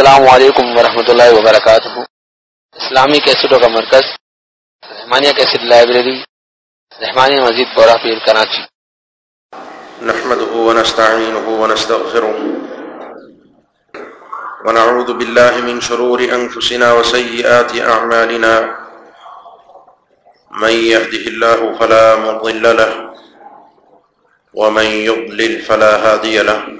السلام علیکم ورحمۃ اللہ وبرکاتہ۔ اسلامی کیسٹوں کا مرکز، رحمانیہ کیسٹ لائبریری، رحمانیہ مزید بورا پیر کراچی۔ نحمده ونستعينه ونستغفره ونعوذ بالله من شرور أنفسنا وسيئات أعمالنا من يهده الله فلا مضل له، ومن يضلل فلا هادي له۔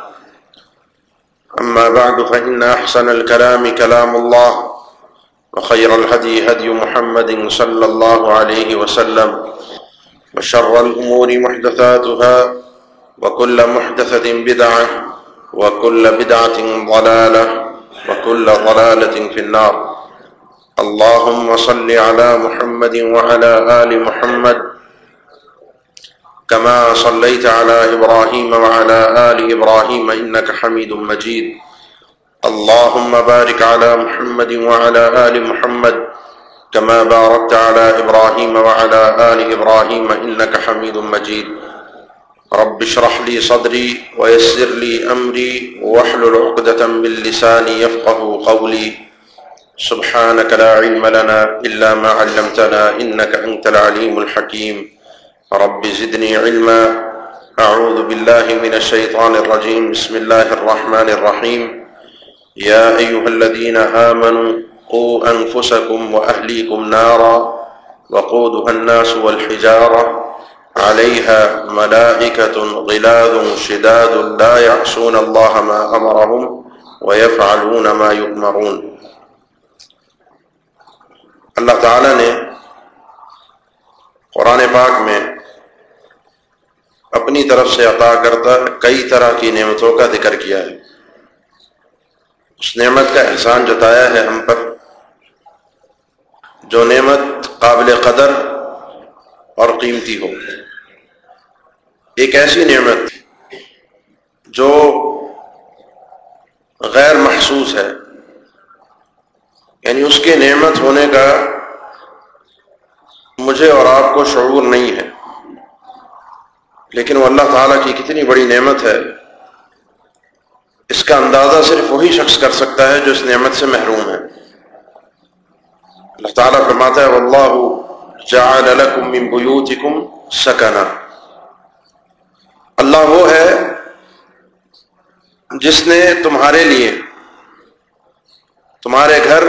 أما بعد، فإن أحسن الكلام كلام الله، وخير الهدي هدي محمد صلى الله عليه وسلم، وشر الأمور محدثاتها، وكل محدثة بدعة، وكل بدعة ضلالة، وكل ضلالة في النار. اللهم صل على محمد وعلى آل محمد كما صليت على إبراهيم وعلى آل إبراهيم إنك حميد مجيد. اللهم بارك على محمد وعلى آل محمد كما باركت على إبراهيم وعلى آل إبراهيم إنك حميد مجيد. رب اشرح لي صدري ويسر لي أمري واحلل عقدة من لساني يفقه قولي. سبحانك لا علم لنا إلا ما علمتنا إنك أنت العليم الحكيم. رب زدني علما۔ أعوذ بالله من الشيطان الرجيم بسم الله الرحمن الرحيم يا أيها الذين آمنوا قوا أنفسكم وأهليكم نارا وقودها الناس والحجارة عليها ملائكة غلاذ شداد لا يعصون الله ما أمرهم ويفعلون ما يؤمرون اللہ تعالی نے قرآن پاک میں اپنی طرف سے عطا کرتا کئی طرح کی نعمتوں کا ذکر کیا ہے۔ اس نعمت کا احسان جتایا ہے ہم پر۔ جو نعمت قابل قدر اور قیمتی ہو۔ ایک ایسی نعمت جو غیر محسوس ہے۔ یعنی اس کے نعمت ہونے کا مجھے اور آپ کو شعور نہیں ہے۔ لیکن وہ اللہ تعالیٰ کی کتنی بڑی نعمت ہے، اس کا اندازہ صرف وہی شخص کر سکتا ہے جو اس نعمت سے محروم ہے۔ اللہ تعالیٰ فرماتا ہے، واللہ جعل لکم من بیوتکم سکنا۔ اللہ وہ ہے جس نے تمہارے لیے، تمہارے گھر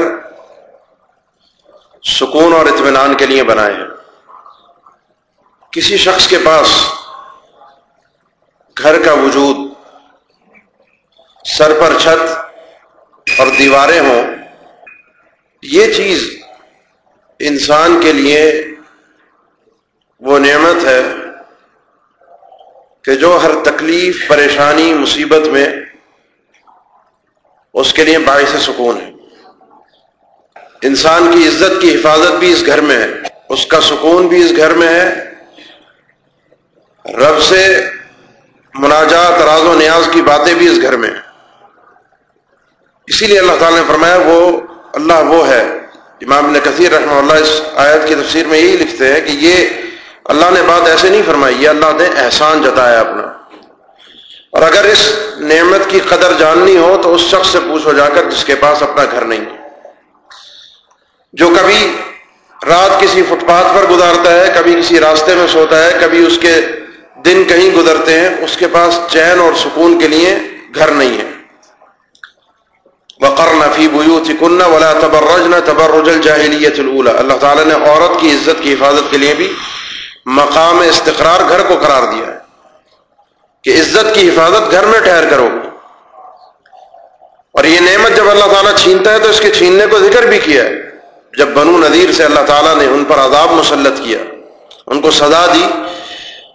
سکون اور اطمینان کے لیے بنائے ہیں۔ کسی شخص کے پاس گھر کا وجود، سر پر چھت اور دیواریں ہوں، یہ چیز انسان کے لیے وہ نعمت ہے کہ جو ہر تکلیف، پریشانی، مصیبت میں اس کے لیے باعث سکون ہے۔ انسان کی عزت کی حفاظت بھی اس گھر میں ہے، اس کا سکون بھی اس گھر میں ہے۔ رب سے مناجات، راز و نیاز کی باتیں بھی اس گھر میں ہیں۔ اسی لیے اللہ تعالیٰ نے فرمایا، وہ اللہ وہ ہے۔ امام نے کثیر رحمہ اللہ اس آیت کی تفسیر میں یہی لکھتے ہیں کہ یہ اللہ نے بات ایسے نہیں فرمائی، یہ اللہ نے احسان جتایا اپنا۔ اور اگر اس نعمت کی قدر جاننی ہو تو اس شخص سے پوچھو جا کر جس کے پاس اپنا گھر نہیں۔ جو کبھی رات کسی فٹ پاتھ پر گزارتا ہے، کبھی کسی راستے میں سوتا ہے، کبھی اس کے دن کہیں گزرتے ہیں، اس کے پاس چین اور سکون کے لیے گھر نہیں ہے۔ وقر نفی بیوت کن ولا تبرج نہ تبرج الجاہلیت الاولا اللہ تعالیٰ نے عورت کی عزت کی حفاظت کے لیے بھی مقام استقرار گھر کو قرار دیا ہے۔ کہ عزت کی حفاظت گھر میں ٹھہر کرو۔ اور یہ نعمت جب اللہ تعالیٰ چھینتا ہے تو اس کے چھیننے کو ذکر بھی کیا ہے۔ جب بنو نذیر سے اللہ تعالیٰ نے ان پر عذاب مسلط کیا، ان کو سزا دی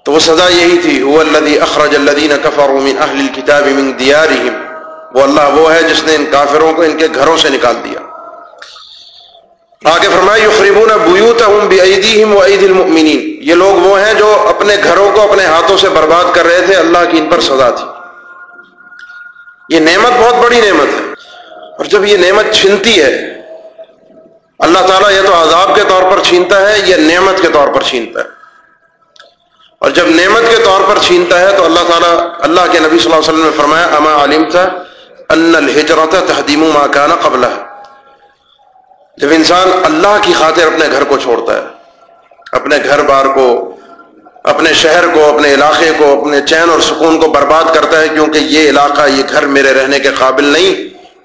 تو وہ سزا یہی تھی، هو الذي اخرج الذين كفروا من اهل الكتاب من ديارهم وہ اللہ وہ ہے جس نے ان کافروں کو ان کے گھروں سے نکال دیا۔ آگے فرمایا یخربون بیوتهم بأيديهم وأيدي المؤمنين یہ لوگ وہ ہیں جو اپنے گھروں کو اپنے ہاتھوں سے برباد کر رہے تھے، اللہ کی ان پر سزا تھی۔ یہ نعمت بہت بڑی نعمت ہے۔ اور جب یہ نعمت چھنتی ہے، اللہ تعالیٰ یہ تو عذاب کے طور پر چھینتا ہے یا نعمت کے طور پر چھینتا ہے۔ اور جب نعمت کے طور پر چھینتا ہے تو اللہ تعالیٰ اللہ کے نبی صلی اللہ علیہ وسلم نے فرمایا، اما علیم تھا ان الحجرت تحدیم ما کانا قبل جب انسان اللہ کی خاطر اپنے گھر کو چھوڑتا ہے، اپنے گھر بار کو، اپنے شہر کو، اپنے علاقے کو، اپنے چین اور سکون کو برباد کرتا ہے، کیونکہ یہ علاقہ، یہ گھر میرے رہنے کے قابل نہیں،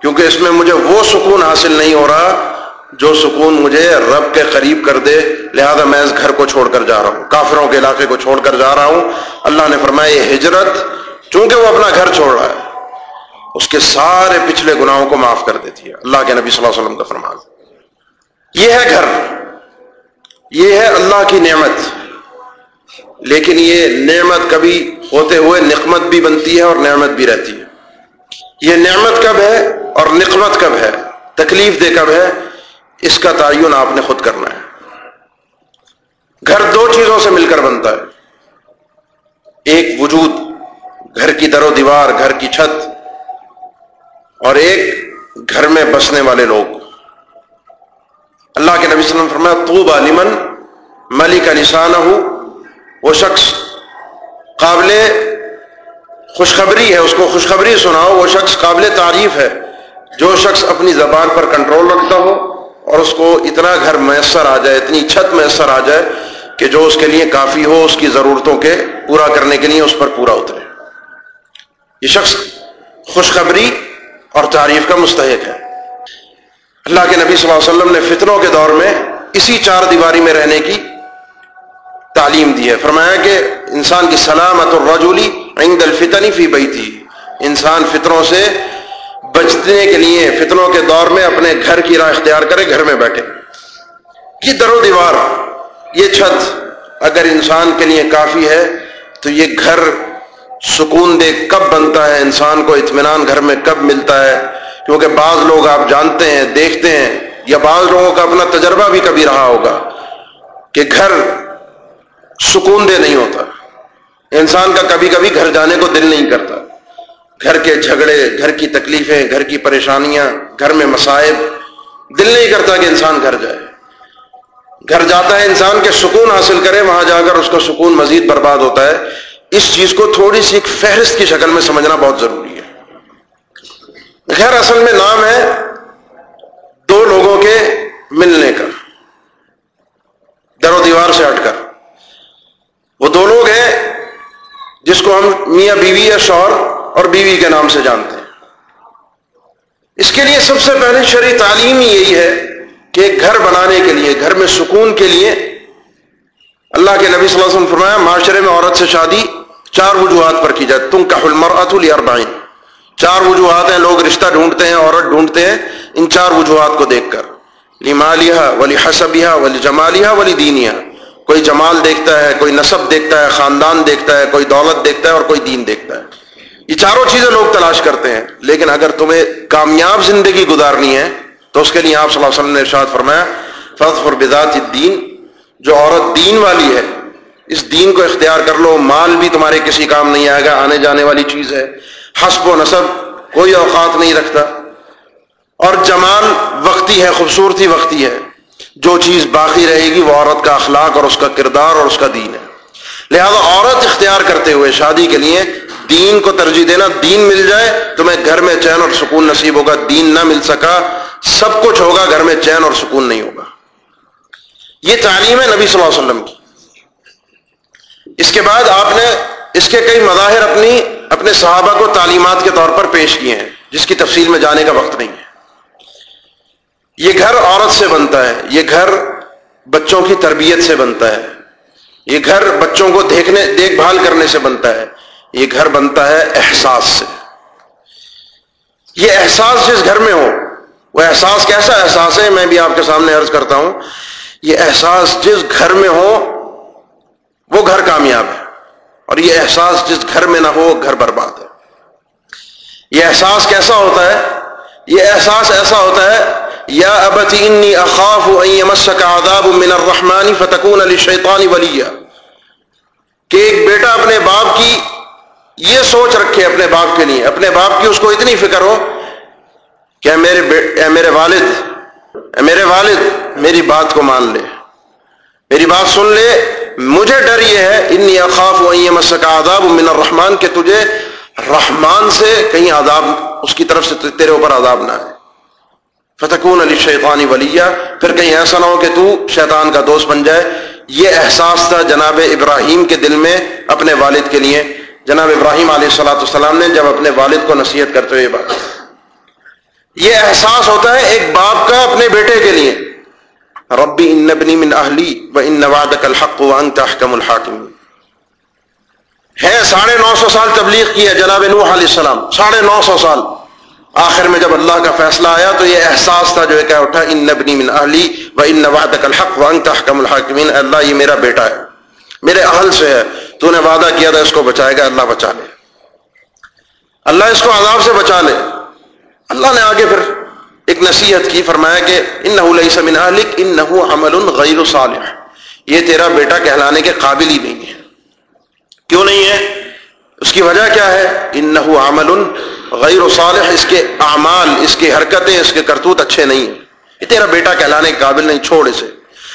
کیونکہ اس میں مجھے وہ سکون حاصل نہیں ہو رہا جو سکون مجھے رب کے قریب کر دے، لہذا میں اس گھر کو چھوڑ کر جا رہا ہوں، کافروں کے علاقے کو چھوڑ کر جا رہا ہوں۔ اللہ نے فرمایا، یہ ہجرت چونکہ وہ اپنا گھر چھوڑ رہا ہے، اس کے سارے پچھلے گناہوں کو معاف کر دیتی ہے۔ اللہ کے نبی صلی اللہ علیہ وسلم کا فرمان۔ یہ ہے گھر، یہ ہے اللہ کی نعمت۔ لیکن یہ نعمت کبھی ہوتے ہوئے نقمت بھی بنتی ہے اور نعمت بھی رہتی ہے۔ یہ نعمت کب ہے اور نقمت کب ہے؟ تکلیف دے کب ہے؟ اس کا تعین آپ نے خود کرنا ہے۔ گھر دو چیزوں سے مل کر بنتا ہے۔ ایک وجود، گھر کی در و دیوار، گھر کی چھت، اور ایک گھر میں بسنے والے لوگ۔ اللہ کے نبی صلی اللہ علیہ وسلم فرمایا تو بالمن ملک نشانہ ہوں وہ شخص قابل خوشخبری ہے، اس کو خوشخبری سناؤ، وہ شخص قابل تعریف ہے۔ جو شخص اپنی زبان پر کنٹرول رکھتا ہو اور اس کو اتنا گھر میسر آ جائے، اتنی چھت میسر آ جائے کہ جو اس کے لیے کافی ہو، اس کی ضرورتوں کے پورا کرنے کے لیے اس پر پورا اترے۔ یہ شخص خوشخبری اور تعریف کا مستحق ہے۔ اللہ کے نبی صلی اللہ علیہ وسلم نے فتنوں کے دور میں اسی چار دیواری میں رہنے کی تعلیم دی ہے۔ فرمایا کہ انسان کی سلامت اور رجولی عند الفتنی فی بیتی انسان فطروں سے بچنے کے لیے فتنوں کے دور میں اپنے گھر کی راہ اختیار کرے، گھر میں بیٹھے۔ یہ در و دیوار، یہ چھت، اگر انسان کے لیے کافی ہے، تو یہ گھر سکون دے کب بنتا ہے؟ انسان کو اطمینان گھر میں کب ملتا ہے؟ کیونکہ بعض لوگ آپ جانتے ہیں، دیکھتے ہیں، یا بعض لوگوں کا اپنا تجربہ بھی کبھی رہا ہوگا کہ گھر سکون دہ نہیں ہوتا۔ انسان کا کبھی کبھی گھر جانے کو دل نہیں کرتا۔ گھر کے جھگڑے، گھر کی تکلیفیں، گھر کی پریشانیاں، گھر میں مسائب دل نہیں کرتا کہ انسان گھر جائے۔ گھر جاتا ہے، انسان کے سکون حاصل کرے، وہاں جا کر اس کا سکون مزید برباد ہوتا ہے۔ اس چیز کو تھوڑی سی ایک فہرست کی شکل میں سمجھنا بہت ضروری ہے۔ خیر، اصل میں نام ہے دو لوگوں کے ملنے کا۔ در و دیوار سے ہٹ کر۔ وہ دو لوگ ہیں جس کو ہم میاں بیوی یا شوہر اور بیوی کے نام سے جانتے ہیں۔ اس کے لیے سب سے پہلے شرعی تعلیم ہی یہی ہے کہ گھر بنانے کے لیے، گھر میں سکون کے لیے۔ اللہ کے نبی صلی اللہ علیہ وسلم فرمایا، معاشرے میں عورت سے شادی چار وجوہات پر کی جائے تم کا حلمرات چار وجوہات ہیں، لوگ رشتہ ڈھونڈتے ہیں، عورت ڈھونڈتے ہیں ان چار وجوہات کو دیکھ کر۔ لمالیہ ولی حسبیہ ولی جمالیہ ولی دینیا کوئی جمال دیکھتا ہے، کوئی نصب دیکھتا ہے، خاندان دیکھتا ہے، کوئی دولت دیکھتا ہے اور کوئی دین دیکھتا ہے۔ یہ چاروں چیزیں لوگ تلاش کرتے ہیں، لیکن اگر تمہیں کامیاب زندگی گزارنی ہے، تو اس کے لیے آپ صلی اللہ علیہ وسلم نے ارشاد فرمایا فض بذات الدین، جو عورت دین والی ہے، اس دین کو اختیار کر لو، مال بھی تمہارے کسی کام نہیں آئے گا، آنے جانے والی چیز ہے، حسب و نصب، کوئی اوقات نہیں رکھتا۔ اور جمال وقتی ہے، خوبصورتی وقتی ہے، جو چیز باقی رہے گی، وہ عورت کا اخلاق اور اس کا کردار اور اس کا دین ہے۔ لہذا عورت اختیار کرتے ہوئے شادی کے لیے دین کو ترجیح دینا، دین مل جائے تمہیں گھر میں چین اور سکون نصیب ہوگا، دین نہ مل سکا، سب کچھ ہوگا، گھر میں چین اور سکون نہیں ہوگا۔ یہ تعلیم ہے نبی صلی اللہ علیہ وسلم کی۔ اس کے بعد آپ نے اس کے کئی مظاہر اپنی، اپنے صحابہ کو تعلیمات کے طور پر پیش کیے ہیں، جس کی تفصیل میں جانے کا وقت نہیں ہے۔ یہ گھر عورت سے بنتا ہے، یہ گھر بچوں کی تربیت سے بنتا ہے، یہ گھر بچوں کو دیکھنے، دیکھ بھال کرنے سے بنتا ہے۔ یہ گھر بنتا ہے احساس سے۔ یہ احساس جس گھر میں ہو، وہ احساس کیسا احساس ہے؟ میں بھی آپ کے سامنے عرض کرتا ہوں، یہ احساس جس گھر میں ہو، وہ گھر کامیاب ہے۔ اور یہ احساس جس گھر میں نہ ہو، وہ گھر برباد ہے۔ یہ احساس کیسا ہوتا ہے؟ یہ احساس ایسا ہوتا ہے، یا ابتی انی اخاف ان عذاب من الرحمن فتکون للشیطان ولیہ کہ ایک بیٹا اپنے باپ کی یہ سوچ رکھے اپنے باپ کے لیے۔ اپنے باپ کی اس کو اتنی فکر ہو کہ اے میرے اے میرے والد، اے میرے والد، میری بات کو مان لے۔ میری بات سن لے۔ مجھے ڈر یہ ہے، انی اخاف و عذاب من الرحمان کہ تجھے رحمان سے کہیں عذاب، اس کی طرف سے تیرے اوپر عذاب نہ ہے فتکون علی شیطانی ولیہ۔ پھر کہیں ایسا نہ ہو کہ تو شیطان کا دوست بن جائے۔ یہ احساس تھا جناب ابراہیم کے دل میں اپنے والد کے لیے۔ جناب ابراہیم علیہ السلاۃ السلام نے جب اپنے والد کو نصیحت کرتے ہوئے بات یہ احساس ہوتا ہے ایک باپ کا اپنے بیٹے کے لیے۔ ربی ان نبنی من اہلی و ان نوادک الحق و انت احکم الحاکم ہے ساڑھے نو سو سال تبلیغ کی ہے جناب نوح علیہ السلام۔ ساڑھے نو سو سال۔ آخر میں جب اللہ کا فیصلہ آیا تو یہ احساس تھا جو کیا اٹھا، ان نبنی من اہلی و ان نوادک الحق و انت احکم الحاکمین۔ اللہ، یہ میرا بیٹا ہے۔ میرے اہل سے ہے۔ تو نے وعدہ کیا تھا اس کو بچائے گا، اللہ بچا لے۔ اللہ اس کو عذاب سے بچا لے۔ اللہ نے آگے پھر ایک نصیحت کی، فرمایا کہ ان نہ ان عمل غیر صالح۔ یہ تیرا بیٹا کہلانے کے قابل ہی نہیں ہے۔ کیوں نہیں ہے؟ اس کی وجہ کیا ہے؟ ان نہ عمل غیر صالح۔ اس کے اعمال، اس کی حرکتیں، اس کے کرتوت اچھے نہیں ہیں۔ یہ تیرا بیٹا کہلانے کے قابل نہیں، چھوڑ اسے۔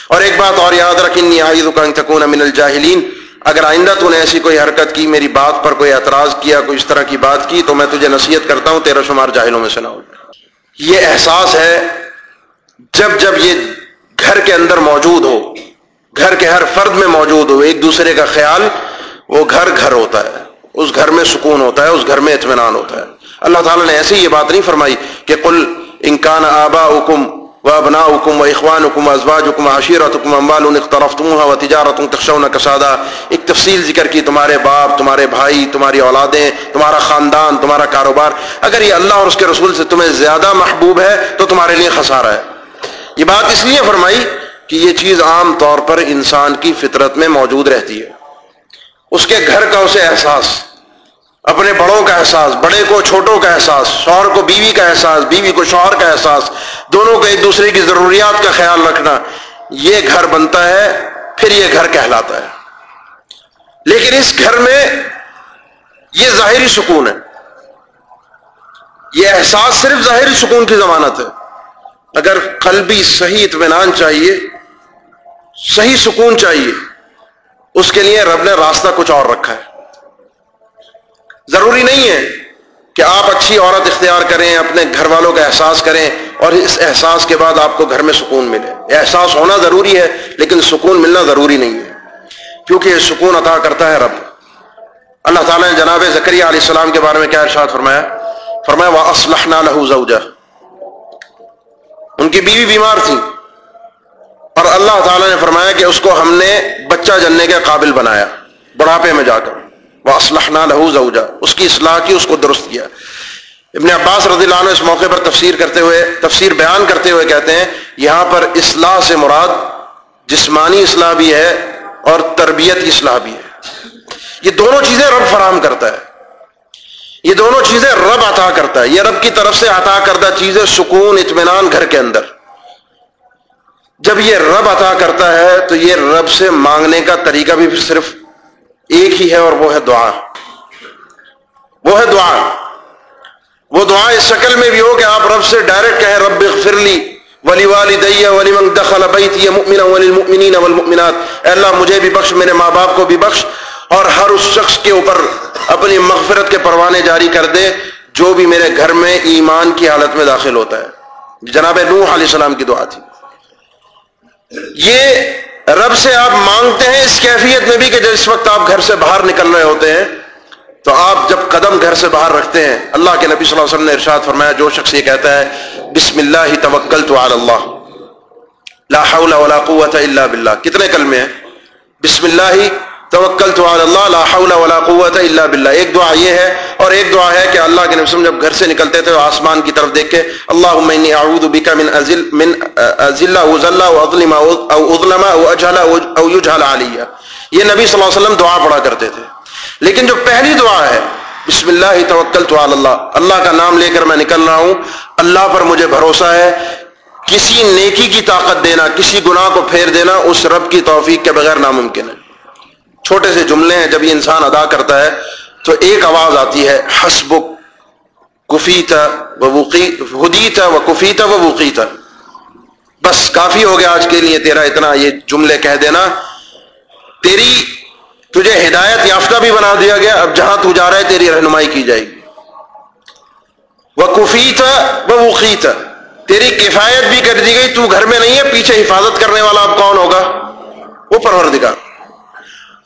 اور ایک بات اور یاد رکھ، انی آئی تکون من الجاہلین۔ اگر آئندہ تو نے ایسی کوئی حرکت کی، میری بات پر کوئی اعتراض کیا، کوئی اس طرح کی بات کی، تو میں تجھے نصیحت کرتا ہوں تیرا شمار جاہلوں میں سے نہ ہو۔ یہ احساس ہے، جب جب یہ گھر کے اندر موجود ہو، گھر کے ہر فرد میں موجود ہو، ایک دوسرے کا خیال، وہ گھر گھر ہوتا ہے۔ اس گھر میں سکون ہوتا ہے، اس گھر میں اطمینان ہوتا ہے۔ اللہ تعالیٰ نے ایسی یہ بات نہیں فرمائی کہ کل انکان آبا حکم و ابنا حکم و اخوان حکم ازواج حکم اخترفتموها تخشون کسادہ ایک تفصیل ذکر کی تمہارے باپ، تمہارے بھائی، تمہاری اولادیں، تمہارا خاندان، تمہارا کاروبار۔ اگر یہ اللہ اور اس کے رسول سے تمہیں زیادہ محبوب ہے تو تمہارے لیے خسارہ ہے۔ یہ بات اس لیے فرمائی کہ یہ چیز عام طور پر انسان کی فطرت میں موجود رہتی ہے۔ اس کے گھر کا اسے احساس، اپنے بڑوں کا احساس، بڑے کو، چھوٹوں کا احساس، شوہر کو، بیوی کا احساس، بیوی کو، شوہر کا احساس دونوں کو ایک دوسرے کی ضروریات کا خیال رکھنا یہ گھر بنتا ہے، پھر یہ گھر کہلاتا ہے۔ لیکن اس گھر میں یہ ظاہری سکون ہے۔ یہ احساس صرف ظاہری سکون کی ضمانت ہے۔ اگر قلبی صحیح اطمینان چاہیے، صحیح سکون چاہیے، اس کے لیے رب نے راستہ کچھ اور رکھا ہے۔ ضروری نہیں ہے کہ آپ اچھی عورت اختیار کریں، اپنے گھر والوں کا احساس کریں اور اس احساس کے بعد آپ کو گھر میں سکون ملے۔ احساس ہونا ضروری ہے، لیکن سکون ملنا ضروری نہیں ہے۔ کیونکہ یہ سکون عطا کرتا ہے رب۔ اللہ تعالیٰ نے جناب زکری علیہ السلام کے بارے میں کیا ارشاد فرمایا؟ فرمایا وہ اسلح لہو زوجہ ان کی بیوی بیمار تھی۔ اور اللہ تعالیٰ نے فرمایا کہ اس کو ہم نے بچہ جننے کے قابل بنایا۔ بڑھاپے میں جا کر۔ وہ اسلحنا لہو زوجا اس کی اصلاح کی، اس کو درست کیا۔ ابن عباس رضی اللہ عنہ اس موقع پر تفسیر کرتے ہوئے، تفسیر بیان کرتے ہوئے کہتے ہیں، یہاں پر اصلاح سے مراد جسمانی اصلاح بھی ہے اور تربیت کی اصلاح بھی ہے۔ یہ دونوں چیزیں رب فراہم کرتا ہے۔ یہ دونوں چیزیں رب عطا کرتا ہے۔ یہ رب کی طرف سے عطا کردہ چیزیں سکون، اطمینان گھر کے اندر۔ جب یہ رب عطا کرتا ہے تو یہ رب سے مانگنے کا طریقہ بھی صرف ایک ہی ہے اور وہ ہے دعا۔ وہ ہے دعا۔ وہ دعا اس شکل میں بھی ہو کہ آپ رب سے ڈائریکٹ کہیں، رب فرلی ولی والدیہ ولی من دخل بیتی مؤمنا وللمؤمنین والمؤمنات۔ اے اللہ، مجھے بھی بخش، میرے ماں باپ کو بھی بخش اور ہر اس شخص کے اوپر اپنی مغفرت کے پروانے جاری کر دے جو بھی میرے گھر میں ایمان کی حالت میں داخل ہوتا ہے۔ جناب نوح علیہ السلام کی دعا تھی۔ یہ رب سے آپ مانگتے ہیں اس کیفیت میں بھی کہ جس وقت آپ گھر سے باہر نکل رہے ہوتے ہیں۔ تو آپ جب قدم گھر سے باہر رکھتے ہیں، اللہ کے نبی صلی اللہ علیہ وسلم نے ارشاد فرمایا، جو شخص یہ کہتا ہے، بسم اللہ توکل تو اللہ، لا حول ولا قوت الا باللہ۔ کتنے کلمے ہیں؟ بسم اللہ توکل تو اللہ، لا حول ولا قوت الا باللہ۔ ایک دعا یہ ہے، اور ایک دعا ہے کہ اللہ کے نبی جب گھر سے نکلتے تھے، آسمان کی طرف دیکھ کے اللهم انی اعوذ بک من ازل من ازل او اظلم او اظلم او اجهل او يجهل علی یہ نبی صلی اللہ علیہ وسلم دعا پڑھا کرتے تھے۔ لیکن جو پہلی دعا ہے، بسم اللہ توکل تو اللہ اللہ کا نام لے کر میں نکل رہا ہوں۔ اللہ پر مجھے بھروسہ ہے۔ کسی نیکی کی طاقت دینا، کسی گناہ کو پھیر دینا، اس رب کی توفیق کے بغیر ناممکن ہے۔ چھوٹے سے جملے ہیں، جب یہ انسان ادا کرتا ہے، تو ایک آواز آتی ہے، حسبک کفیتا ہدیتا و کفیتا و وقیتا بس کافی ہو گیا آج کے لیے تیرا اتنا یہ جملے کہہ دینا۔ تیری تجھے ہدایت یافتہ بھی بنا دیا گیا، اب جہاں تو جا رہا ہے، تیری رہنمائی کی جائے گی۔ وہ کفیتا و وقیتا تیری کفایت بھی کر دی گئی، تو گھر میں نہیں ہے، پیچھے حفاظت کرنے والا اب کون ہوگا؟ وہ پروردگار۔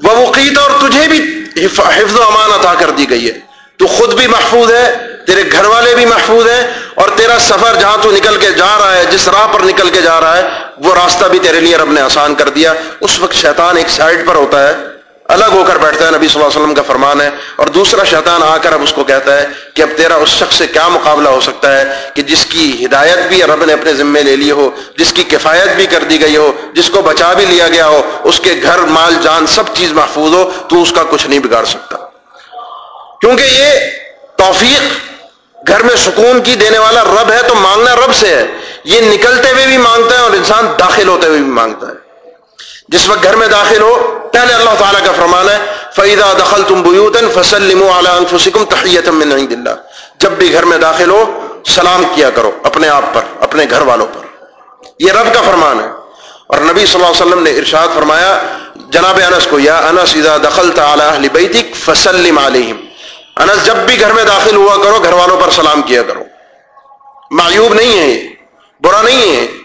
وہ وقیت اور تجھے بھی حفظ و امان عطا کر دی گئی ہے۔ تو خود بھی محفوظ ہے، تیرے گھر والے بھی محفوظ ہیں، اور تیرا سفر جہاں تو نکل کے جا رہا ہے، جس راہ پر نکل کے جا رہا ہے، وہ راستہ بھی تیرے لیے رب نے آسان کر دیا۔ اس وقت شیطان ایک سائڈ پر ہوتا ہے الگ ہو کر بیٹھتا ہے نبی صلی اللہ علیہ وسلم کا فرمان ہے اور دوسرا شیطان آ کر اب اس کو کہتا ہے کہ اب تیرا اس شخص سے کیا مقابلہ ہو سکتا ہے کہ جس کی ہدایت بھی رب نے اپنے ذمے لے لی ہو، جس کی کفایت بھی کر دی گئی ہو، جس کو بچا بھی لیا گیا ہو، اس کے گھر، مال، جان سب چیز محفوظ ہو، تو اس کا کچھ نہیں بگاڑ سکتا۔ کیونکہ یہ توفیق گھر میں سکون کی دینے والا رب ہے تو مانگنا رب سے ہے۔ یہ نکلتے ہوئے بھی مانگتا ہے اور انسان داخل ہوتے ہوئے بھی مانگتا ہے۔ جس وقت گھر میں داخل ہو، پہلے اللہ تعالیٰ کا فرمان ہے فعیدہ دخل تم بوتن فصل جب بھی گھر میں داخل ہو، سلام کیا کرو اپنے آپ پر، اپنے گھر والوں پر۔ یہ رب کا فرمان ہے۔ اور نبی صلی اللہ علیہ وسلم نے ارشاد فرمایا، جناب انس کو، یا انس، اذا دخلت على اهل فسلم عليهم۔ انس، جب بھی گھر میں داخل ہوا کرو، گھر والوں پر سلام کیا کرو۔ معیوب نہیں ہے یہ، برا نہیں ہے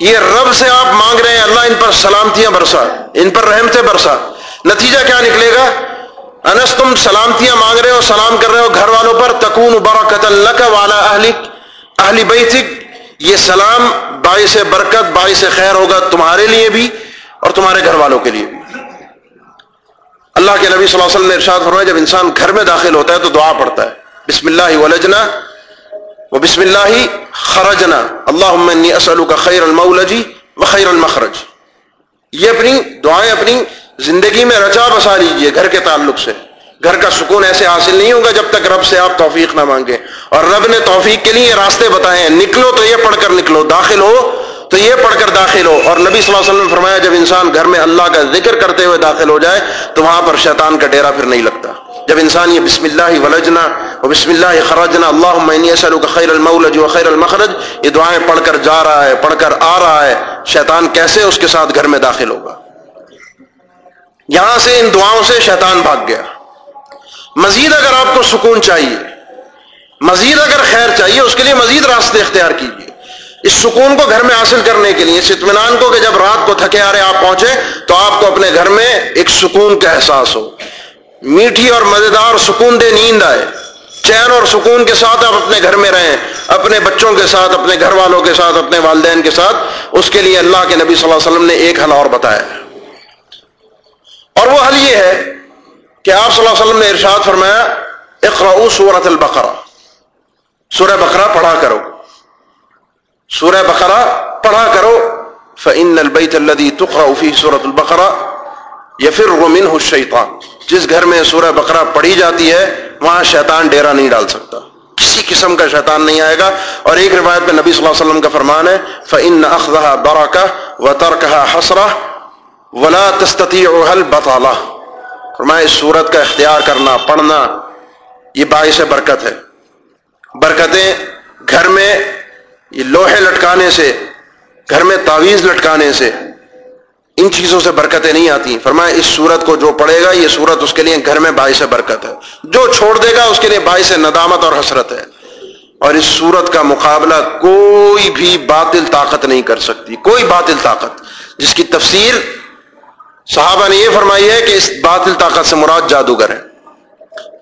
یہ رب سے آپ مانگ رہے ہیں، اللہ ان پر سلامتیاں برسا، ان پر رحمتیں برسا۔ نتیجہ کیا نکلے گا؟ انس تم سلامتیاں مانگ رہے ہو، سلام کر رہے ہو گھر والوں پر، تکون برکت اللہ والا اہلک اہلی بیتک۔ یہ سلام باعث برکت، باعث خیر ہوگا تمہارے لیے بھی اور تمہارے گھر والوں کے لیے بھی۔ اللہ کے نبی صلی اللہ علیہ وسلم نے ارشاد فرمایا، جب انسان گھر میں داخل ہوتا ہے تو دعا پڑھتا ہے، بسم اللہ ولجنا وہ بسم اللہ خرجنا. اللہ اسلو کا خیر المولجی و خیر المخرج. یہ اپنی دعائیں اپنی زندگی میں رچا بسا لیجیے گھر کے تعلق سے. گھر کا سکون ایسے حاصل نہیں ہوگا جب تک رب سے آپ توفیق نہ مانگے. اور رب نے توفیق کے لیے راستے بتائے ہیں. نکلو تو یہ پڑھ کر نکلو. داخل ہو تو یہ پڑھ کر داخل ہو. اور نبی صلی اللہ علیہ وسلم نے فرمایا جب انسان گھر میں اللہ کا ذکر کرتے ہوئے داخل ہو جائے تو وہاں پر شیطان کا ڈیرا پھر نہیں لگتا. جب انسان یہ بسم اللہ ولجنا و بسم اللہ خراجنا اللہ خیر المولج و خیر المخرج، یہ دعائیں پڑھ کر جا رہا ہے، پڑھ کر آ رہا ہے، شیطان کیسے اس کے ساتھ گھر میں داخل ہوگا؟ یہاں سے ان دعاؤں سے شیطان بھاگ گیا۔ مزید اگر آپ کو سکون چاہیے، مزید اگر خیر چاہیے، اس کے لیے مزید راستے اختیار کیجیے۔ اس سکون کو گھر میں حاصل کرنے کے لیے، اس اطمینان کو کہ جب رات کو تھکے آ رہے آپ پہنچے تو آپ کو اپنے گھر میں ایک سکون کا احساس ہو۔ میٹھی اور مزیدار سکون دے نیند آئے۔ چین اور سکون کے ساتھ آپ اپنے گھر میں رہیں، اپنے بچوں کے ساتھ، اپنے گھر والوں کے ساتھ، اپنے والدین کے ساتھ۔ اس کے لیے اللہ کے نبی صلی اللہ علیہ وسلم نے ایک حل اور بتایا۔ اور وہ حل یہ ہے کہ آپ صلی اللہ علیہ وسلم نے ارشاد فرمایا اقرا سورت البقرہ سورہ بقرہ پڑھا کرو۔ سورہ بقرہ پڑھا کرو۔ فن البیت الدی تقرا فی سورت البقرہ یا پھر رومن الشیطان جس گھر میں سورہ بقرہ پڑھی جاتی ہے، وہاں شیطان ڈیرا نہیں ڈال سکتا۔ کسی قسم کا شیطان نہیں آئے گا۔ اور ایک روایت میں نبی صلی اللہ علیہ وسلم کا فرمان ہے فن اخذہ برا کا و ترکہ حسرہ ولا تستتی اوہل بطالہ فرمایا، اس صورت کا اختیار کرنا، پڑھنا، یہ باعث برکت ہے۔ برکتیں گھر میں یہ لوہے لٹکانے سے، گھر میں تعویذ لٹکانے سے ان چیزوں سے برکتیں نہیں آتی۔ فرمایا، اس سورت کو جو پڑھے گا، یہ سورت اس کے لیے گھر میں باعث برکت ہے۔ جو چھوڑ دے گا، اس کے لیے باعث ندامت اور حسرت ہے۔ اور اس سورت کا مقابلہ کوئی بھی باطل طاقت نہیں کر سکتی۔ کوئی باطل طاقت۔ جس کی تفسیر صحابہ نے یہ فرمائی ہے کہ اس باطل طاقت سے مراد جادوگر ہے۔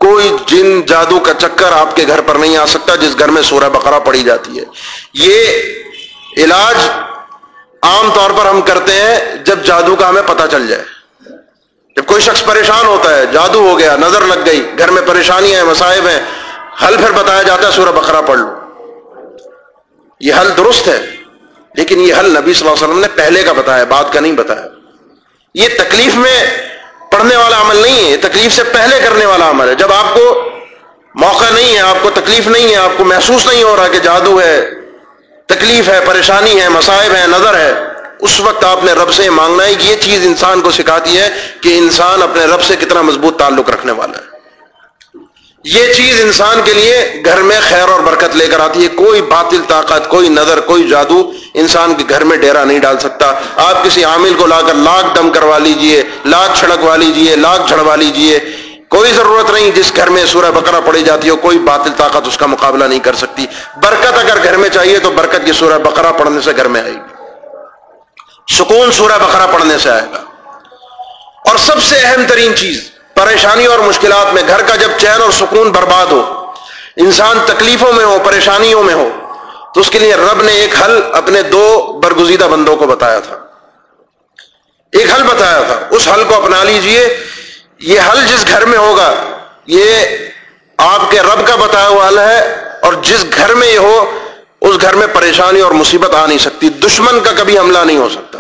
کوئی جن جادو کا چکر آپ کے گھر پر نہیں آ سکتا، جس گھر میں سورہ بقرہ پڑی جاتی ہے۔ یہ علاج عام طور پر ہم کرتے ہیں جب جادو کا ہمیں پتہ چل جائے۔ جب کوئی شخص پریشان ہوتا ہے، جادو ہو گیا، نظر لگ گئی، گھر میں پریشانیاں ہیں مسائب ہیں، حل پھر بتایا جاتا ہے، سورہ بقرہ پڑھ لو۔ یہ حل درست ہے، لیکن یہ حل نبی صلی اللہ علیہ وسلم نے پہلے کا بتایا بات کا نہیں بتایا۔ یہ تکلیف میں پڑھنے والا عمل نہیں ہے، یہ تکلیف سے پہلے کرنے والا عمل ہے۔ جب آپ کو موقع نہیں ہے، آپ کو تکلیف نہیں ہے، آپ کو محسوس نہیں ہو رہا کہ جادو ہے تکلیف ہے، پریشانی ہے مسائب ہے، نظر ہے۔ اس وقت آپ نے رب سے مانگنا ہے کہ یہ چیز انسان کو سکھاتی ہے کہ انسان اپنے رب سے کتنا مضبوط تعلق رکھنے والا ہے۔ یہ چیز انسان کے لیے گھر میں خیر اور برکت لے کر آتی ہے۔ کوئی باطل طاقت، کوئی نظر، کوئی جادو انسان کے گھر میں ڈیرا نہیں ڈال سکتا۔ آپ کسی عامل کو لا کر لاکھ دم کروا لیجیے، لاکھ چھڑکوا لیجیے، لاکھ جھڑوا لیجیے۔ کوئی ضرورت نہیں جس گھر میں سورہ بکرا پڑی جاتی ہو، کوئی باطل طاقت اس کا مقابلہ نہیں کر سکتی۔ برکت اگر گھر میں چاہیے تو برکت کی سورہ بکرا پڑھنے سے گھر میں آئے گی۔ سکون سورہ بکرا پڑھنے سے آئے گا۔ اور سب سے اہم ترین چیز، پریشانی اور مشکلات میں گھر کا جب چین اور سکون برباد ہو، انسان تکلیفوں میں ہو، پریشانیوں میں ہو، تو اس کے لیے رب نے ایک حل اپنے دو برگزیدہ بندوں کو بتایا تھا۔ ایک حل بتایا تھا، اس حل کو اپنا لیجیے۔ یہ حل جس گھر میں ہوگا، یہ آپ کے رب کا بتایا ہوا حل ہے اور جس گھر میں یہ ہو، اس گھر میں پریشانی اور مصیبت آ نہیں سکتی۔ دشمن کا کبھی حملہ نہیں ہو سکتا۔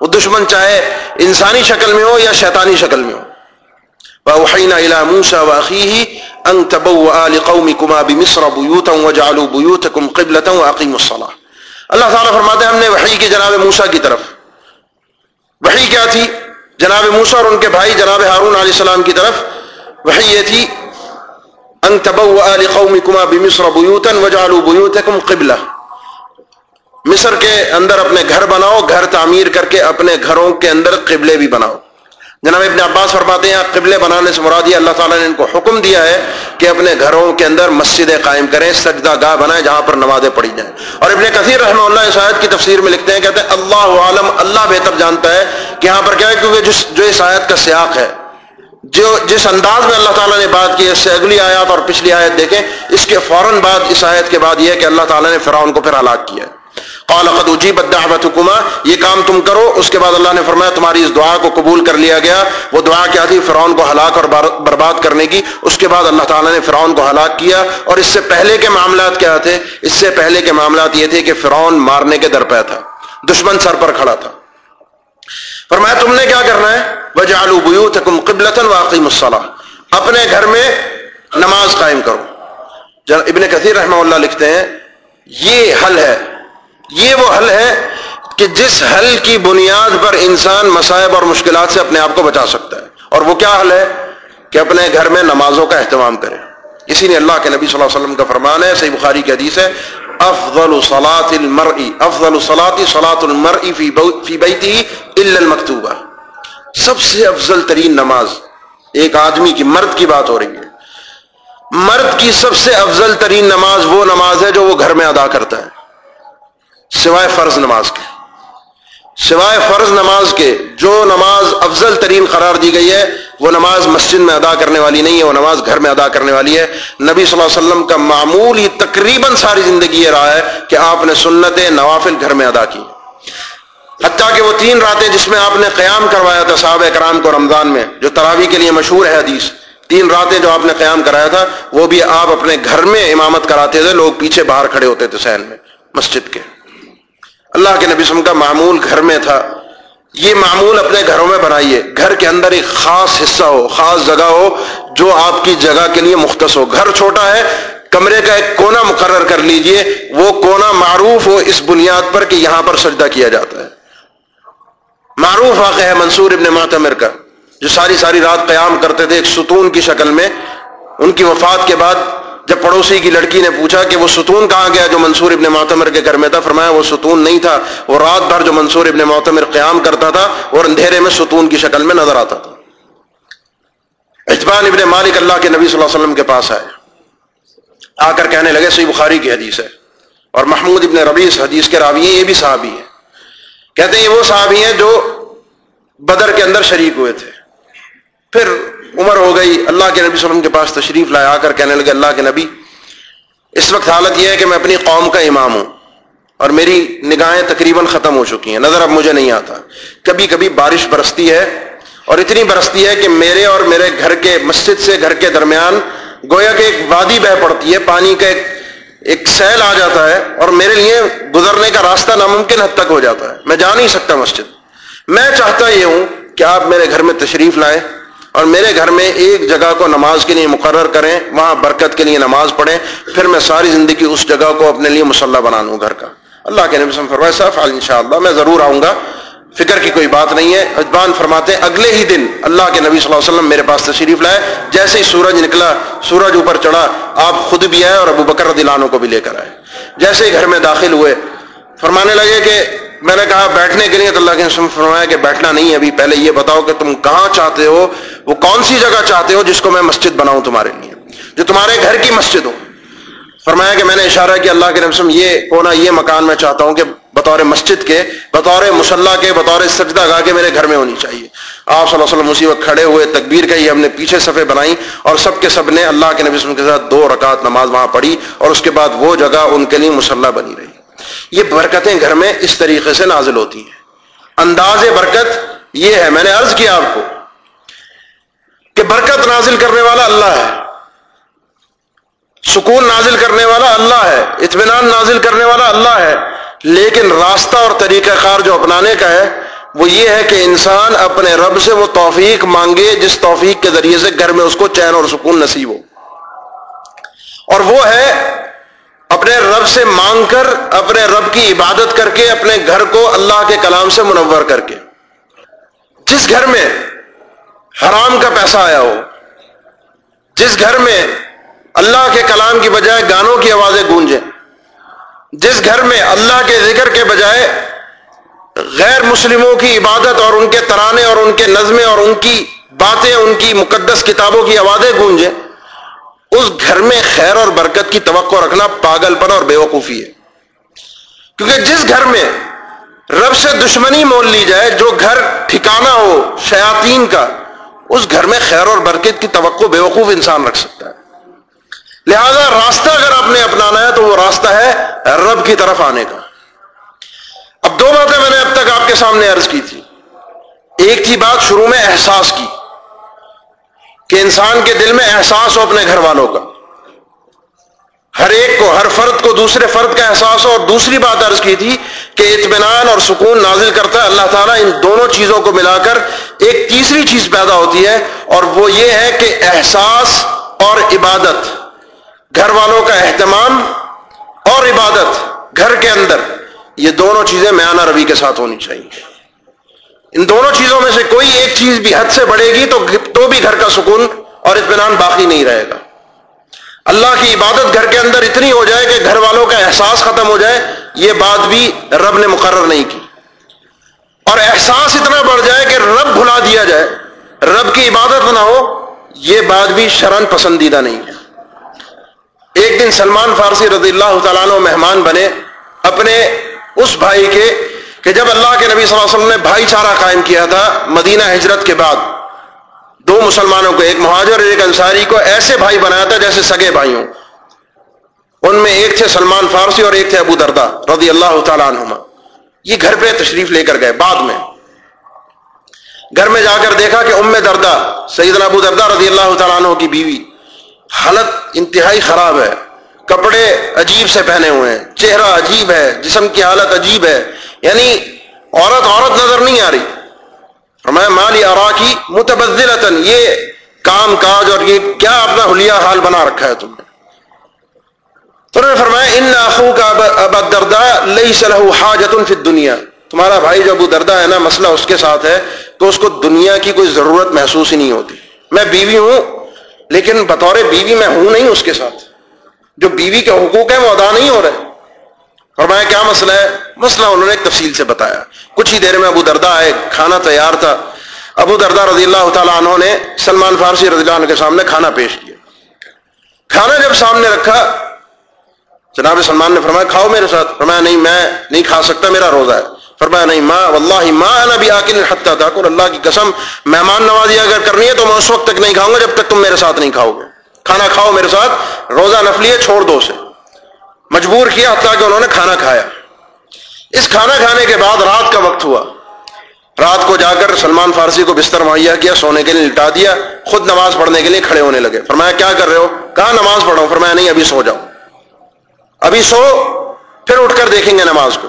وہ دشمن چاہے انسانی شکل میں ہو یا شیطانی شکل میں ہو۔ وأوحينا إلى موسى وأخيه أن تبوأ لقومكما بمصر بيوتا وجعلوا بيوتكم قبلة وأقيموا الصلاة۔ اللہ تعالیٰ فرماتے ہیں، ہم نے وحی کی جناب موسیٰ کی طرف۔ وحی کیا تھی؟ جناب موسا اور ان کے بھائی جناب ہارون علیہ السلام کی طرف وہی یہ تھی، ان تبوأ بمصر بیوتن وجعلوا بیوتکم قبلہ. مصر کے اندر اپنے گھر بناؤ، گھر تعمیر کر کے اپنے گھروں کے اندر قبلے بھی بناؤ۔ جناب ابن عباس فرماتے ہیں، قبلے بنانے سے مرادی اللہ تعالیٰ نے ان کو حکم دیا ہے کہ اپنے گھروں کے اندر مسجدیں قائم کریں، سجدہ گاہ بنائیں جہاں پر نمازیں پڑھی جائیں۔ اور ابن کثیر رحمہ اللہ اس آیت کی تفسیر میں لکھتے ہیں، کہتے ہیں، اللہ عالم، اللہ بہتر جانتا ہے کہ یہاں پر کیا ہے، کیونکہ جس جو اس آیت کا سیاق ہے، جو جس انداز میں اللہ تعالیٰ نے بات کی اس سے اگلی آیات اور پچھلی آیت دیکھیں، اس کے فوراً بعد اس آیت کے بعد یہ ہے کہ اللہ تعالیٰ نے فرعون کو پھر ہلاک کیا ہے۔ قال قد اجیبت دعوتکما یہ کام تم کرو۔ اس کے بعد اللہ نے فرمایا، تمہاری اس دعا کو قبول کر لیا گیا۔ وہ دعا کیا تھی؟ فرعون کو ہلاک اور برباد کرنے کی۔ اس کے بعد اللہ تعالیٰ نے فرعون کو ہلاک کیا۔ اور اس سے پہلے کے معاملات کیا تھے؟ اس سے پہلے کے معاملات یہ تھے کہ فرعون مارنے کے در پہ تھا۔ دشمن سر پر کھڑا تھا۔ فرمایا، تم نے کیا کرنا ہے؟ وجعلوا بیوتکم قبلۃ واقیموا الصلاۃ اپنے گھر میں نماز قائم کرو۔ ابن کثیر رحمہ اللہ لکھتے ہیں، یہ حل ہے۔ یہ وہ حل ہے کہ جس حل کی بنیاد پر انسان مسائب اور مشکلات سے اپنے آپ کو بچا سکتا ہے۔ اور وہ کیا حل ہے؟ کہ اپنے گھر میں نمازوں کا اہتمام کرے۔ اسی نے اللہ کے نبی صلی اللہ علیہ وسلم کا فرمان ہے، صحیح بخاری کی حدیث ہے، افضل صلاة المرئی افضل صلاة صلاة المرئی فی بیتی الا المکتوبہ۔ سب سے افضل ترین نماز ایک آدمی کی مرد کی بات ہو رہی ہے۔ مرد کی سب سے افضل ترین نماز وہ نماز ہے جو وہ گھر میں ادا کرتا ہے۔ سوائے فرض نماز کے۔ سوائے فرض نماز کے جو نماز افضل ترین قرار دی گئی ہے، وہ نماز مسجد میں ادا کرنے والی نہیں ہے، وہ نماز گھر میں ادا کرنے والی ہے۔ نبی صلی اللہ علیہ وسلم کا معمول ہی تقریباً ساری زندگی یہ رہا ہے کہ آپ نے سنت نوافل گھر میں ادا کی۔ حتیٰ کہ وہ تین راتیں جس میں آپ نے قیام کروایا تھا صحابہ کرام کو رمضان میں، جو تراوی کے لیے مشہور ہے حدیث۔ تین راتیں جو آپ نے قیام کرایا تھا، وہ بھی آپ اپنے گھر میں امامت کراتے تھے، لوگ پیچھے باہر کھڑے ہوتے تھے سہن میں مسجد کے۔ اللہ کے نبی کا معمول گھر میں تھا۔ یہ معمول اپنے گھروں میں بنائیے۔ گھر کے اندر ایک خاص حصہ ہو، خاص جگہ ہو، جو آپ کی جگہ کے لیے مختص ہو۔ گھر چھوٹا ہے، کمرے کا ایک کونا مقرر کر لیجیے۔ وہ کونا معروف ہو اس بنیاد پر کہ یہاں پر سجدہ کیا جاتا ہے۔ معروف واقع ہے منصور ابن معتمر کا، جو ساری ساری رات قیام کرتے تھے ایک ستون کی شکل میں۔ ان کی وفات کے بعد جب پڑوسی کی لڑکی نے پوچھا کہ وہ ستون کہاں گیا جو منصور ابن معتمر کے گھر میں تھا، فرمایا وہ ستون نہیں تھا، وہ رات بھر جو منصور ابن معتمر قیام کرتا تھا اور اندھیرے میں ستون کی شکل میں نظر آتا تھا۔ اجبان ابن مالک اللہ کے نبی صلی اللہ علیہ وسلم کے پاس آئے۔ آ کر کہنے لگے سی بخاری کی حدیث ہے۔ اور محمود ابن ربیس حدیث کے راوی ہیں، یہ بھی صحابی ہیں۔ کہتے ہیں یہ وہ صحابی ہیں جو بدر کے اندر شریک ہوئے تھے۔ پھر عمر ہو گئی، اللہ کے نبی صلی اللہ علیہ وسلم کے پاس تشریف لایا آ کر کہنے لگے، اللہ کے نبی، اس وقت حالت یہ ہے کہ میں اپنی قوم کا امام ہوں اور میری نگاہیں تقریباً ختم ہو چکی ہیں۔ نظر اب مجھے نہیں آتا۔ کبھی کبھی بارش برستی ہے اور اتنی برستی ہے کہ میرے اور میرے گھر کے، مسجد سے گھر کے درمیان گویا کہ ایک وادی بہ پڑتی ہے، پانی کا ایک ایک سیل آ جاتا ہے اور میرے لیے گزرنے کا راستہ ناممکن حد تک ہو جاتا ہے۔ میں جا نہیں سکتا مسجد۔ میں چاہتا یہ ہوں کہ آپ میرے گھر میں تشریف لائیں۔ اور میرے گھر میں ایک جگہ کو نماز کے لیے مقرر کریں، وہاں برکت کے لیے نماز پڑھیں، پھر میں ساری زندگی اس جگہ کو اپنے لیے مسلح بنا لوں گھر کا۔ اللہ کے نبی فرمائے صاحب ان شاء اللہ میں ضرور آؤں گا۔ فکر کی کوئی بات نہیں ہے۔ اجبان فرماتے ہیں اگلے ہی دن اللہ کے نبی صلی اللہ علیہ وسلم میرے پاس تشریف لائے۔ جیسے ہی سورج نکلا، سورج اوپر چڑھا، آپ خود بھی آئے اور ابو بکر دلانوں کو بھی لے کر آئے۔ جیسے ہی گھر میں داخل ہوئے، فرمانے لگے کہ میں نے کہا بیٹھنے کے لیے تو اللہ کے فرمایا کہ بیٹھنا نہیں ہے۔ ابھی پہلے یہ بتاؤ کہ تم کہاں چاہتے ہو؟ وہ کون سی جگہ چاہتے ہو جس کو میں مسجد بناؤں تمہارے لیے؟ جو تمہارے گھر کی مسجد ہو۔ فرمایا کہ میں نے اشارہ کیا، اللہ کے نبسم یہ کونا یہ مکان میں چاہتا ہوں کہ بطور مسجد کے، بطور مسلح کے، بطور سجدہ گاہ کے میرے گھر میں ہونی چاہیے۔ آپ صلی اللہ علیہ وسلم اسی وقت کھڑے ہوئے، تکبیر کہی، ہم نے پیچھے صفحے بنائی اور سب کے سب نے اللہ کے نبی وسلم کے ساتھ دو رکعت نماز وہاں پڑھی اور اس کے بعد وہ جگہ ان کے لیے مسلح بنی رہی۔ یہ برکتیں گھر میں اس طریقے سے نازل ہوتی ہیں۔ انداز برکت یہ ہے، میں نے عرض کیا آپ کو کہ برکت نازل کرنے والا اللہ ہے۔ سکون نازل کرنے والا اللہ ہے۔ اطمینان نازل کرنے والا اللہ ہے۔ لیکن راستہ اور طریقہ کار جو اپنانے کا ہے، وہ یہ ہے کہ انسان اپنے رب سے وہ توفیق مانگے، جس توفیق کے ذریعے سے گھر میں اس کو چین اور سکون نصیب ہو۔ اور وہ ہے اپنے رب سے مانگ کر، اپنے رب کی عبادت کر کے، اپنے گھر کو اللہ کے کلام سے منور کر کے۔ جس گھر میں حرام کا پیسہ آیا ہو۔ جس گھر میں اللہ کے کلام کی بجائے گانوں کی آوازیں گونجیں، جس گھر میں اللہ کے ذکر کے بجائے غیر مسلموں کی عبادت اور ان کے ترانے اور ان کے نظمیں اور ان کی باتیں، ان کی مقدس کتابوں کی آوازیں گونجیں، اس گھر میں خیر اور برکت کی توقع رکھنا پاگل پن اور بے وقوفی ہے۔ کیونکہ جس گھر میں رب سے دشمنی مول لی جائے، جو گھر ٹھکانا ہو، شیاطین کا اس گھر میں خیر اور برکت کی توقع بے وقوف انسان رکھ سکتا ہے۔ لہذا راستہ اگر آپ نے اپنانا ہے تو وہ راستہ ہے رب کی طرف آنے کا۔ اب دو باتیں میں نے اب تک آپ کے سامنے عرض کی تھی۔ ایک تھی بات شروع میں احساس کی کہ انسان کے دل میں احساس ہو اپنے گھر والوں کا۔ ہر ایک کو، ہر فرد کو دوسرے فرد کا احساس ہو، اور دوسری بات عرض کی تھی کہ اطمینان اور سکون نازل کرتا ہے۔ اللہ تعالیٰ ان دونوں چیزوں کو ملا کر ایک تیسری چیز پیدا ہوتی ہے، اور وہ یہ ہے کہ احساس اور عبادت۔ گھر والوں کا اہتمام اور عبادت گھر کے اندر، یہ دونوں چیزیں میانہ روی کے ساتھ ہونی چاہیے۔ ان دونوں چیزوں میں سے کوئی ایک چیز بھی حد سے بڑھے گی تو تو بھی گھر کا سکون اور اطمینان باقی نہیں رہے گا۔ اللہ کی عبادت گھر کے اندر اتنی ہو جائے کہ گھر والوں کا احساس ختم ہو جائے، یہ بات بھی رب نے مقرر نہیں کی۔ اور احساس اتنا بڑھ جائے کہ رب بھلا دیا جائے، رب کی عبادت نہ ہو، یہ بات بھی شرن پسندیدہ نہیں ہے۔ ایک دن سلمان فارسی رضی اللہ تعالیٰ عنہ مہمان بنے اپنے اس بھائی کے، کہ جب اللہ کے نبی صلی اللہ علیہ وسلم نے بھائی چارہ قائم کیا تھا مدینہ ہجرت کے بعد دو مسلمانوں کو، ایک مہاجر اور ایک انصاری کو ایسے بھائی بنایا تھا جیسے سگے بھائی ہوں ان میں ایک تھے سلمان فارسی اور ایک تھے ابو دردا رضی اللہ تعالیٰ عنہما۔ یہ گھر پہ تشریف لے کر گئے بعد میں۔ گھر میں جا کر دیکھا کہ ام دردا سیدنا ابو دردا رضی اللہ تعالیٰ عنہ کی بیوی۔ حالت انتہائی خراب ہے۔ کپڑے عجیب سے پہنے ہوئے ہیں۔ چہرہ عجیب ہے۔ جسم کی حالت عجیب ہے۔ یعنی عورت عورت نظر نہیں آ رہی۔ فرمایا، مالی ارا کی متبدل یہ کام کاج اور یہ کیا اپنا حلیہ حال بنا رکھا ہے تم نے؟ نے فرمایا، ان آخو کا اب دردا لئی صلاح حاجت فی دنیا تمہارا بھائی جو ابو دردا ہے نا، مسئلہ اس کے ساتھ ہے تو اس کو دنیا کی کوئی ضرورت محسوس ہی نہیں ہوتی۔ میں بیوی ہوں، لیکن بطور بیوی میں ہوں نہیں اس کے ساتھ۔ جو بیوی کے حقوق ہیں وہ ادا نہیں ہو رہے۔ فرمایا کیا مسئلہ ہے۔ مسئلہ انہوں نے ایک تفصیل سے بتایا۔ کچھ ہی دیر میں ابو دردا آئے، کھانا تیار تھا۔ ابو دردا رضی اللہ تعالیٰ عنہ نے سلمان فارسی رضی اللہ عنہ کے سامنے کھانا پیش کیا۔ کھانا جب سامنے رکھا، جناب سلمان نے فرمایا، کھاؤ میرے ساتھ۔ فرمایا، نہیں، میں نہیں کھا سکتا، میرا روزہ ہے۔ فرمایا، نہیں، ماں، واللہ، ماں انا بھی آکل حتیٰ تھا اللہ کی قسم، مہمان نوازی اگر کرنی ہے تو میں اس وقت تک نہیں کھاؤں گا جب تک تم میرے ساتھ نہیں کھاؤ گے۔ کھانا کھاؤ میرے ساتھ، روزہ نفلی ہے، چھوڑ دو اسے۔ مجبور کیا حتیٰ کہ انہوں نے کھانا کھایا۔ اس کھانا کھانے کے بعد رات کا وقت ہوا۔ رات کو جا کر سلمان فارسی کو بستر مہیا کیا، سونے کے لیے لٹا دیا، خود نماز پڑھنے کے لیے کھڑے ہونے لگے۔ فرمایا، کیا کر رہے ہو؟ کہاں نماز پڑھو فرمایا، نہیں، ابھی سو جاؤ۔ ابھی سو، پھر اٹھ کر دیکھیں گے نماز کو۔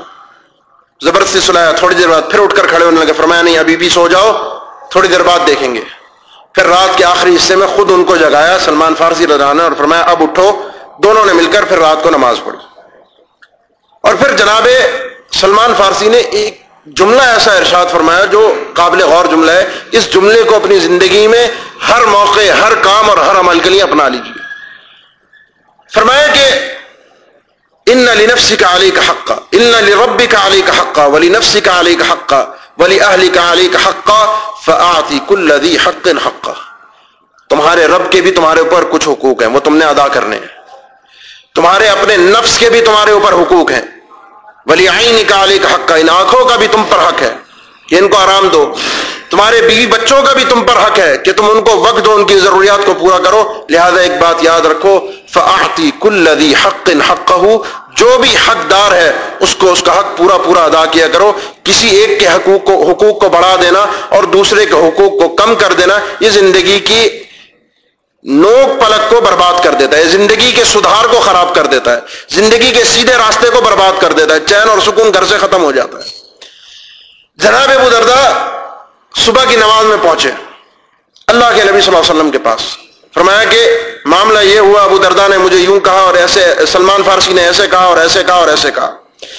زبردستی سلایا، تھوڑی دیر بعد پھر اٹھ کر کھڑے ہونے لگے۔ فرمایا، نہیں، ابھی بھی سو جاؤ، تھوڑی دیر بعد دیکھیں گے۔ پھر رات کے آخری حصے میں خود ان کو جگایا، سلمان فارسی رضانا اور فرمایا، اب اٹھو۔ دونوں نے مل کر پھر رات کو نماز پڑھی۔ اور پھر جناب سلمان فارسی نے ایک جملہ ایسا ارشاد فرمایا جو قابل غور جملہ ہے۔ اس جملے کو اپنی زندگی میں ہر موقع، ہر کام اور ہر عمل کے لیے اپنا لیجیے فرمایا کہ ان علی نفسی کا علی کا حقہ ان علی ربی کا علی کا حقہ ولی نفسی کا علی کا حقہ ولی اہلی کا علی کا حقہ فعتی کل حق حق تمہارے رب کے بھی تمہارے اوپر کچھ حقوق ہیں، وہ تم نے ادا کرنے ہیں۔ تمہارے اپنے نفس کے بھی تمہارے اوپر حقوق ہیں۔ ولی آئین کا کا حق، ان آنکھوں کا بھی تم پر حق ہے کہ ان کو آرام دو۔ تمہارے بیوی بچوں کا بھی تم پر حق ہے کہ تم ان کو وقت دو، ان کی ضروریات کو پورا کرو۔ لہذا ایک بات یاد رکھو فعتی کل حق حق جو بھی حقدار ہے، اس کو اس کا حق پورا پورا ادا کیا کرو۔ کسی ایک کے حقوق کو حقوق کو بڑھا دینا اور دوسرے کے حقوق کو کم کر دینا، یہ زندگی کی نوک پلک کو برباد کر دیتا ہے، زندگی کے سدھار کو خراب کر دیتا ہے، زندگی کے سیدھے راستے کو برباد کر دیتا ہے، چین اور سکون گھر سے ختم ہو جاتا ہے۔ جناب ابو دردا صبح کی نماز میں پہنچے۔ اللہ کے نبی صلی اللہ علیہ وسلم کے پاس۔ فرمایا کہ معاملہ یہ ہوا، ابو دردا نے مجھے یوں کہا اور ایسے، سلمان فارسی نے ایسے کہا اور ایسے کہا اور ایسے کہا۔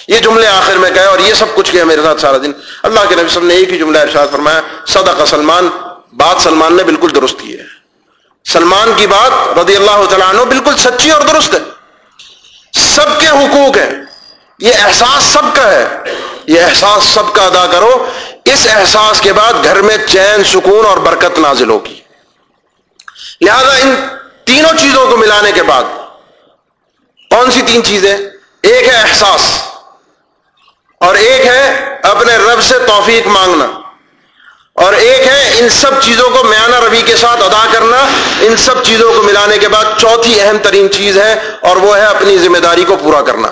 یہ جملے آخر میں کہے اور یہ سب کچھ کیا میرے ساتھ سارا دن۔ اللہ کے نبی صلی اللہ علیہ وسلم نے ایک ہی جملہ ارشاد فرمایا صدق سلمان، بات سلمان نے بالکل درست کی ہے۔ سلمان کی بات رضی اللہ تعالیٰ عنہ بالکل سچی اور درست ہے۔ سب کے حقوق ہیں۔ یہ احساس سب کا ہے۔ یہ احساس سب کا ادا کرو۔ اس احساس کے بعد گھر میں چین، سکون اور برکت نازل ہوگی۔ لہذا ان تینوں چیزوں کو ملانے کے بعد کون سی تین چیزیں؟ ایک ہے احساس اور ایک ہے اپنے رب سے توفیق مانگنا۔ اور ایک ہے ان سب چیزوں کو میانہ روی کے ساتھ ادا کرنا، ان سب چیزوں کو ملانے کے بعد چوتھی اہم ترین چیز ہے، اور وہ ہے اپنی ذمہ داری کو پورا کرنا۔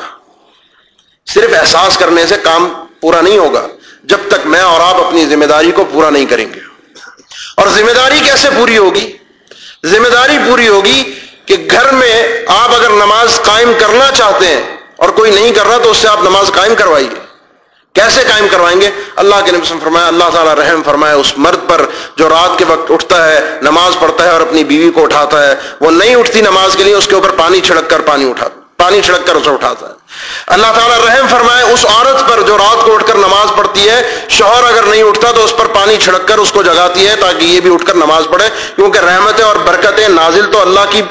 صرف احساس کرنے سے کام پورا نہیں ہوگا، جب تک میں اور آپ اپنی ذمہ داری کو پورا نہیں کریں گے۔ اور ذمہ داری کیسے پوری ہوگی؟ ذمہ داری پوری ہوگی کہ گھر میں آپ اگر نماز قائم کرنا چاہتے ہیں اور کوئی نہیں کر رہا تو اس سے آپ نماز قائم کروائیے۔ کیسے قائم کروائیں گے؟ اللہ کے نبی فرمایا، اللہ تعالیٰ رحم فرمایا، اس مرد پر جو رات کے وقت اٹھتا ہے، نماز پڑھتا ہے اور اپنی بیوی کو اٹھاتا ہے، وہ نہیں اٹھتی نماز کے لیے، اس کے اوپر پانی چھڑک کر پانی اٹھا، پانی چھڑک کر اسے اٹھاتا ہے۔ اللہ تعالیٰ رحم فرمائے اس عورت پر جو رات کو اٹھ کر نماز پڑھتی ہے، شوہر اگر نہیں اٹھتا تو اس پر پانی چھڑک کر اس کو جگاتی ہے تاکہ یہ بھی اٹھ کر نماز پڑھے، کیونکہ رحمتیں اور برکتیں نازل تو اللہ کی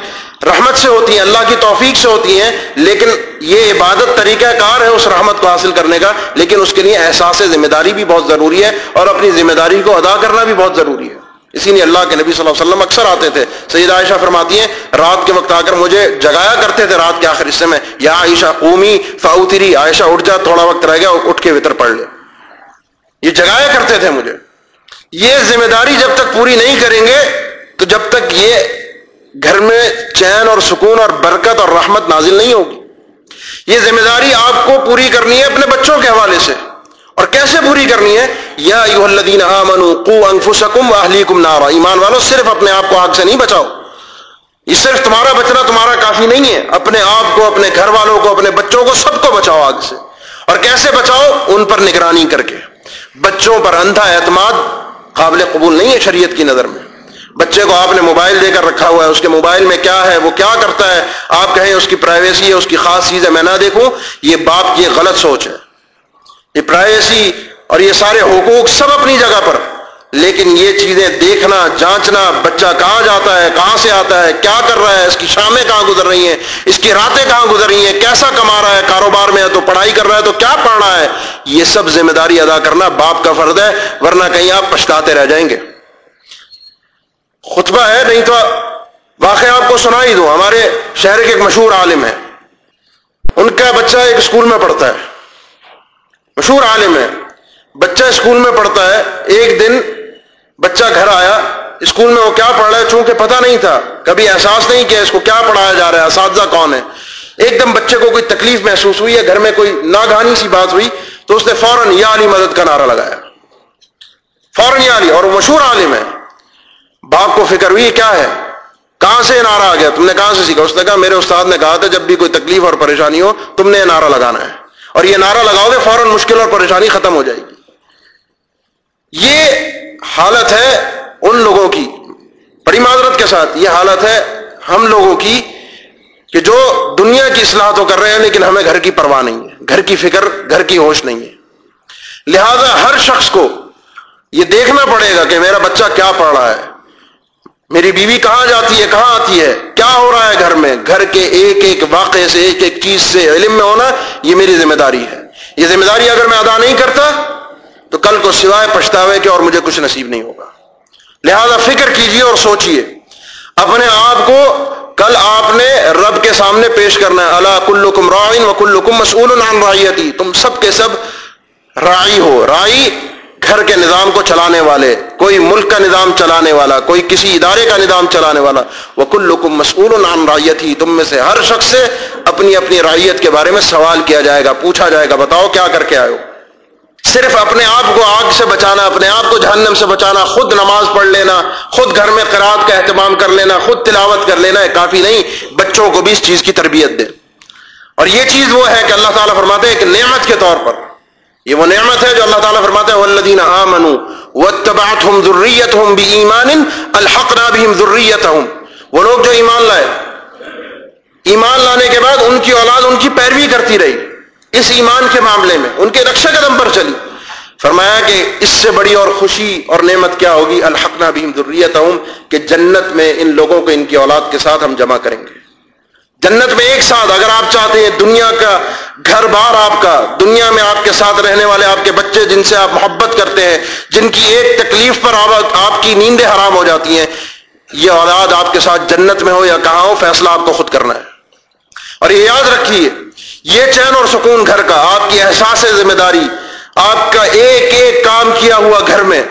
رحمت سے ہوتی ہیں، اللہ کی توفیق سے ہوتی ہیں، لیکن یہ عبادت طریقہ کار ہے اس رحمت کو حاصل کرنے کا، لیکن اس کے لیے احساس ذمہ داری بھی بہت ضروری ہے اور اپنی ذمہ داری کو ادا کرنا بھی بہت ضروری ہے۔ اسی لیے اللہ کے نبی صلی اللہ علیہ وسلم اکثر آتے تھے۔ سید عائشہ فرماتی ہیں، رات کے وقت آ کر مجھے جگایا کرتے تھے رات کے آخر حصے میں۔ یا عائشہ، قومی، فاؤتری، عائشہ اٹھ جا، تھوڑا وقت رہ گیا، اٹھ کے وطر پڑھ لے۔ یہ جگایا کرتے تھے مجھے۔ یہ ذمہ داری جب تک پوری نہیں کریں گے، تو جب تک یہ گھر میں چین اور سکون اور برکت اور رحمت نازل نہیں ہوگی۔ یہ ذمہ داری آپ کو پوری کرنی ہے اپنے بچوں کے حوالے سے۔ اور کیسے پوری کرنی ہے؟ یا الذین آمنوا قو انفسکم واہلیکم نارا۔ ایمان والو، صرف اپنے آپ کو آگ سے نہیں بچاؤ۔ یہ صرف تمہارا بچنا تمہارا کافی نہیں ہے۔ اپنے آپ کو، اپنے گھر والوں کو، اپنے بچوں کو سب کو بچاؤ آگ سے۔ اور کیسے بچاؤ؟ ان پر نگرانی کر کے۔ بچوں پر اندھا اعتماد قابل قبول نہیں ہے شریعت کی نظر میں۔ بچے کو آپ نے موبائل دے کر رکھا ہوا ہے، اس کے موبائل میں کیا ہے، وہ کیا کرتا ہے؟ آپ کہیں اس کی پرائیویسی ہے، اس کی خاص چیز ہے، میں نہ دیکھوں، یہ باپ کی غلط سوچ ہے۔ یہ پرائیویسی اور یہ سارے حقوق سب اپنی جگہ پر۔ لیکن یہ چیزیں دیکھنا، جانچنا، بچہ کہاں جاتا ہے، کہاں سے آتا ہے، کیا کر رہا ہے، اس کی شامیں کہاں گزر رہی ہیں، اس کی راتیں کہاں گزر رہی ہیں، کیسا کما رہا ہے، کاروبار میں ہے تو پڑھائی کر رہا ہے تو کیا پڑھ رہا ہے؟ یہ سب ذمہ داری ادا کرنا باپ کا فرد ہے، ورنہ کہیں آپ پچھتاتے رہ جائیں گے۔ خطبہ ہے، نہیں تو واقعہ آپ کو سنا ہی دو ہمارے شہر کے ایک مشہور عالم ہے ان کا بچہ ایک اسکول میں پڑھتا ہے۔ مشہور عالم ہے بچہ اسکول میں پڑھتا ہے۔ ایک دن بچہ گھر آیا۔ اسکول میں وہ کیا پڑھ رہا ہے؟ چونکہ پتہ نہیں تھا۔ کبھی احساس نہیں کیا اس کو کیا پڑھایا جا رہا ہے۔ اساتذہ کون ہے ایک دم بچے کو کوئی تکلیف محسوس ہوئی ہے، گھر میں کوئی ناگہانی سی بات ہوئی تو اس نے فوراً یا علی مدد کا نعرہ لگایا۔ فوراً یا علی، اور وہ مشہور عالم ہے باپ کو فکر ہوئی کیا ہے؟ کہاں سے نعرہ آ گیا؟ تم نے کہاں سے سیکھا؟ اس نے کہا میرے استاد نے کہا تھا، جب بھی کوئی تکلیف اور پریشانی ہو، تم نے یہ نعرہ لگانا ہے۔ اور یہ نعرہ لگاؤ گے، فوراً مشکل اور پریشانی ختم ہو جائے گی۔ یہ حالت ہے ان لوگوں کی۔ بڑی معذرت کے ساتھ، یہ حالت ہے ہم لوگوں کی کہ جو دنیا کی اصلاح تو کر رہے ہیں، لیکن ہمیں گھر کی پرواہ نہیں ہے۔ گھر کی فکر، گھر کی ہوش نہیں ہے۔ لہذا ہر شخص کو یہ دیکھنا پڑے گا کہ میرا بچہ کیا پڑھ رہا ہے۔ میری بیوی کہاں جاتی ہے؟ کہاں آتی ہے؟ کیا ہو رہا ہے گھر میں؟ گھر کے ایک ایک واقعے سے، ایک ایک چیز سے علم میں ہونا، یہ میری ذمہ داری ہے۔ یہ ذمہ داری اگر میں ادا نہیں کرتا، تو کل کو سوائے پچھتاوے کے اور مجھے کچھ نصیب نہیں ہوگا۔ لہذا فکر کیجیے اور سوچئے۔ اپنے آپ کو کل آپ نے رب کے سامنے پیش کرنا ہے۔ اللہ کلکم رائن و کلکم مسئول عن رائیتی تم سب کے سب رائی ہو۔ رائی گھر کے نظام کو چلانے والے، کوئی ملک کا نظام چلانے والا، کوئی کسی ادارے کا نظام چلانے والا وہ کل مسئول نام رائت ہی تم میں سے ہر شخص سے اپنی اپنی رائیت کے بارے میں سوال کیا جائے گا، پوچھا جائے گا، بتاؤ کیا کر کے آئے ہو؟ صرف اپنے آپ کو آگ سے بچانا، اپنے آپ کو جہنم سے بچانا، خود نماز پڑھ لینا، خود گھر میں قرآد کا اہتمام کر لینا، خود تلاوت کر لینا ہے کافی نہیں، بچوں کو بھی اس چیز کی تربیت دے۔ اور یہ چیز وہ ہے کہ اللہ تعالیٰ فرماتے ہیں ایک نعمت کے طور پر یہ وہ نعمت ہے جو اللہ تعالیٰ فرماتا ہے والذین آمنوا واتبعتهم ذریتهم بإیمان الحقنا بهم ذریتهم وہ لوگ جو ایمان لائے، ایمان لانے کے بعد ان کی اولاد ان کی پیروی کرتی رہی، اس ایمان کے معاملے میں، ان کے رکشہ قدم پر چلی۔ فرمایا کہ اس سے بڑی اور خوشی اور نعمت کیا ہوگی؟ الحقنا بهم ذریتهم کہ جنت میں ان لوگوں کو ان کی اولاد کے ساتھ ہم جمع کریں گے۔ جنت میں ایک ساتھ اگر آپ چاہتے ہیں دنیا کا گھر بار آپ کا، دنیا میں آپ کے ساتھ رہنے والے آپ کے بچے جن سے آپ محبت کرتے ہیں، جن کی ایک تکلیف پر آپ کی نیندیں حرام ہو جاتی ہیں، یہ اولاد آپ کے ساتھ جنت میں ہو یا کہاں ہو، فیصلہ آپ کو خود کرنا ہے۔ اور یہ یاد رکھیے، یہ چین اور سکون گھر کا، آپ کی احساس ذمہ داری، آپ کا ایک ایک کام کیا ہوا گھر میں،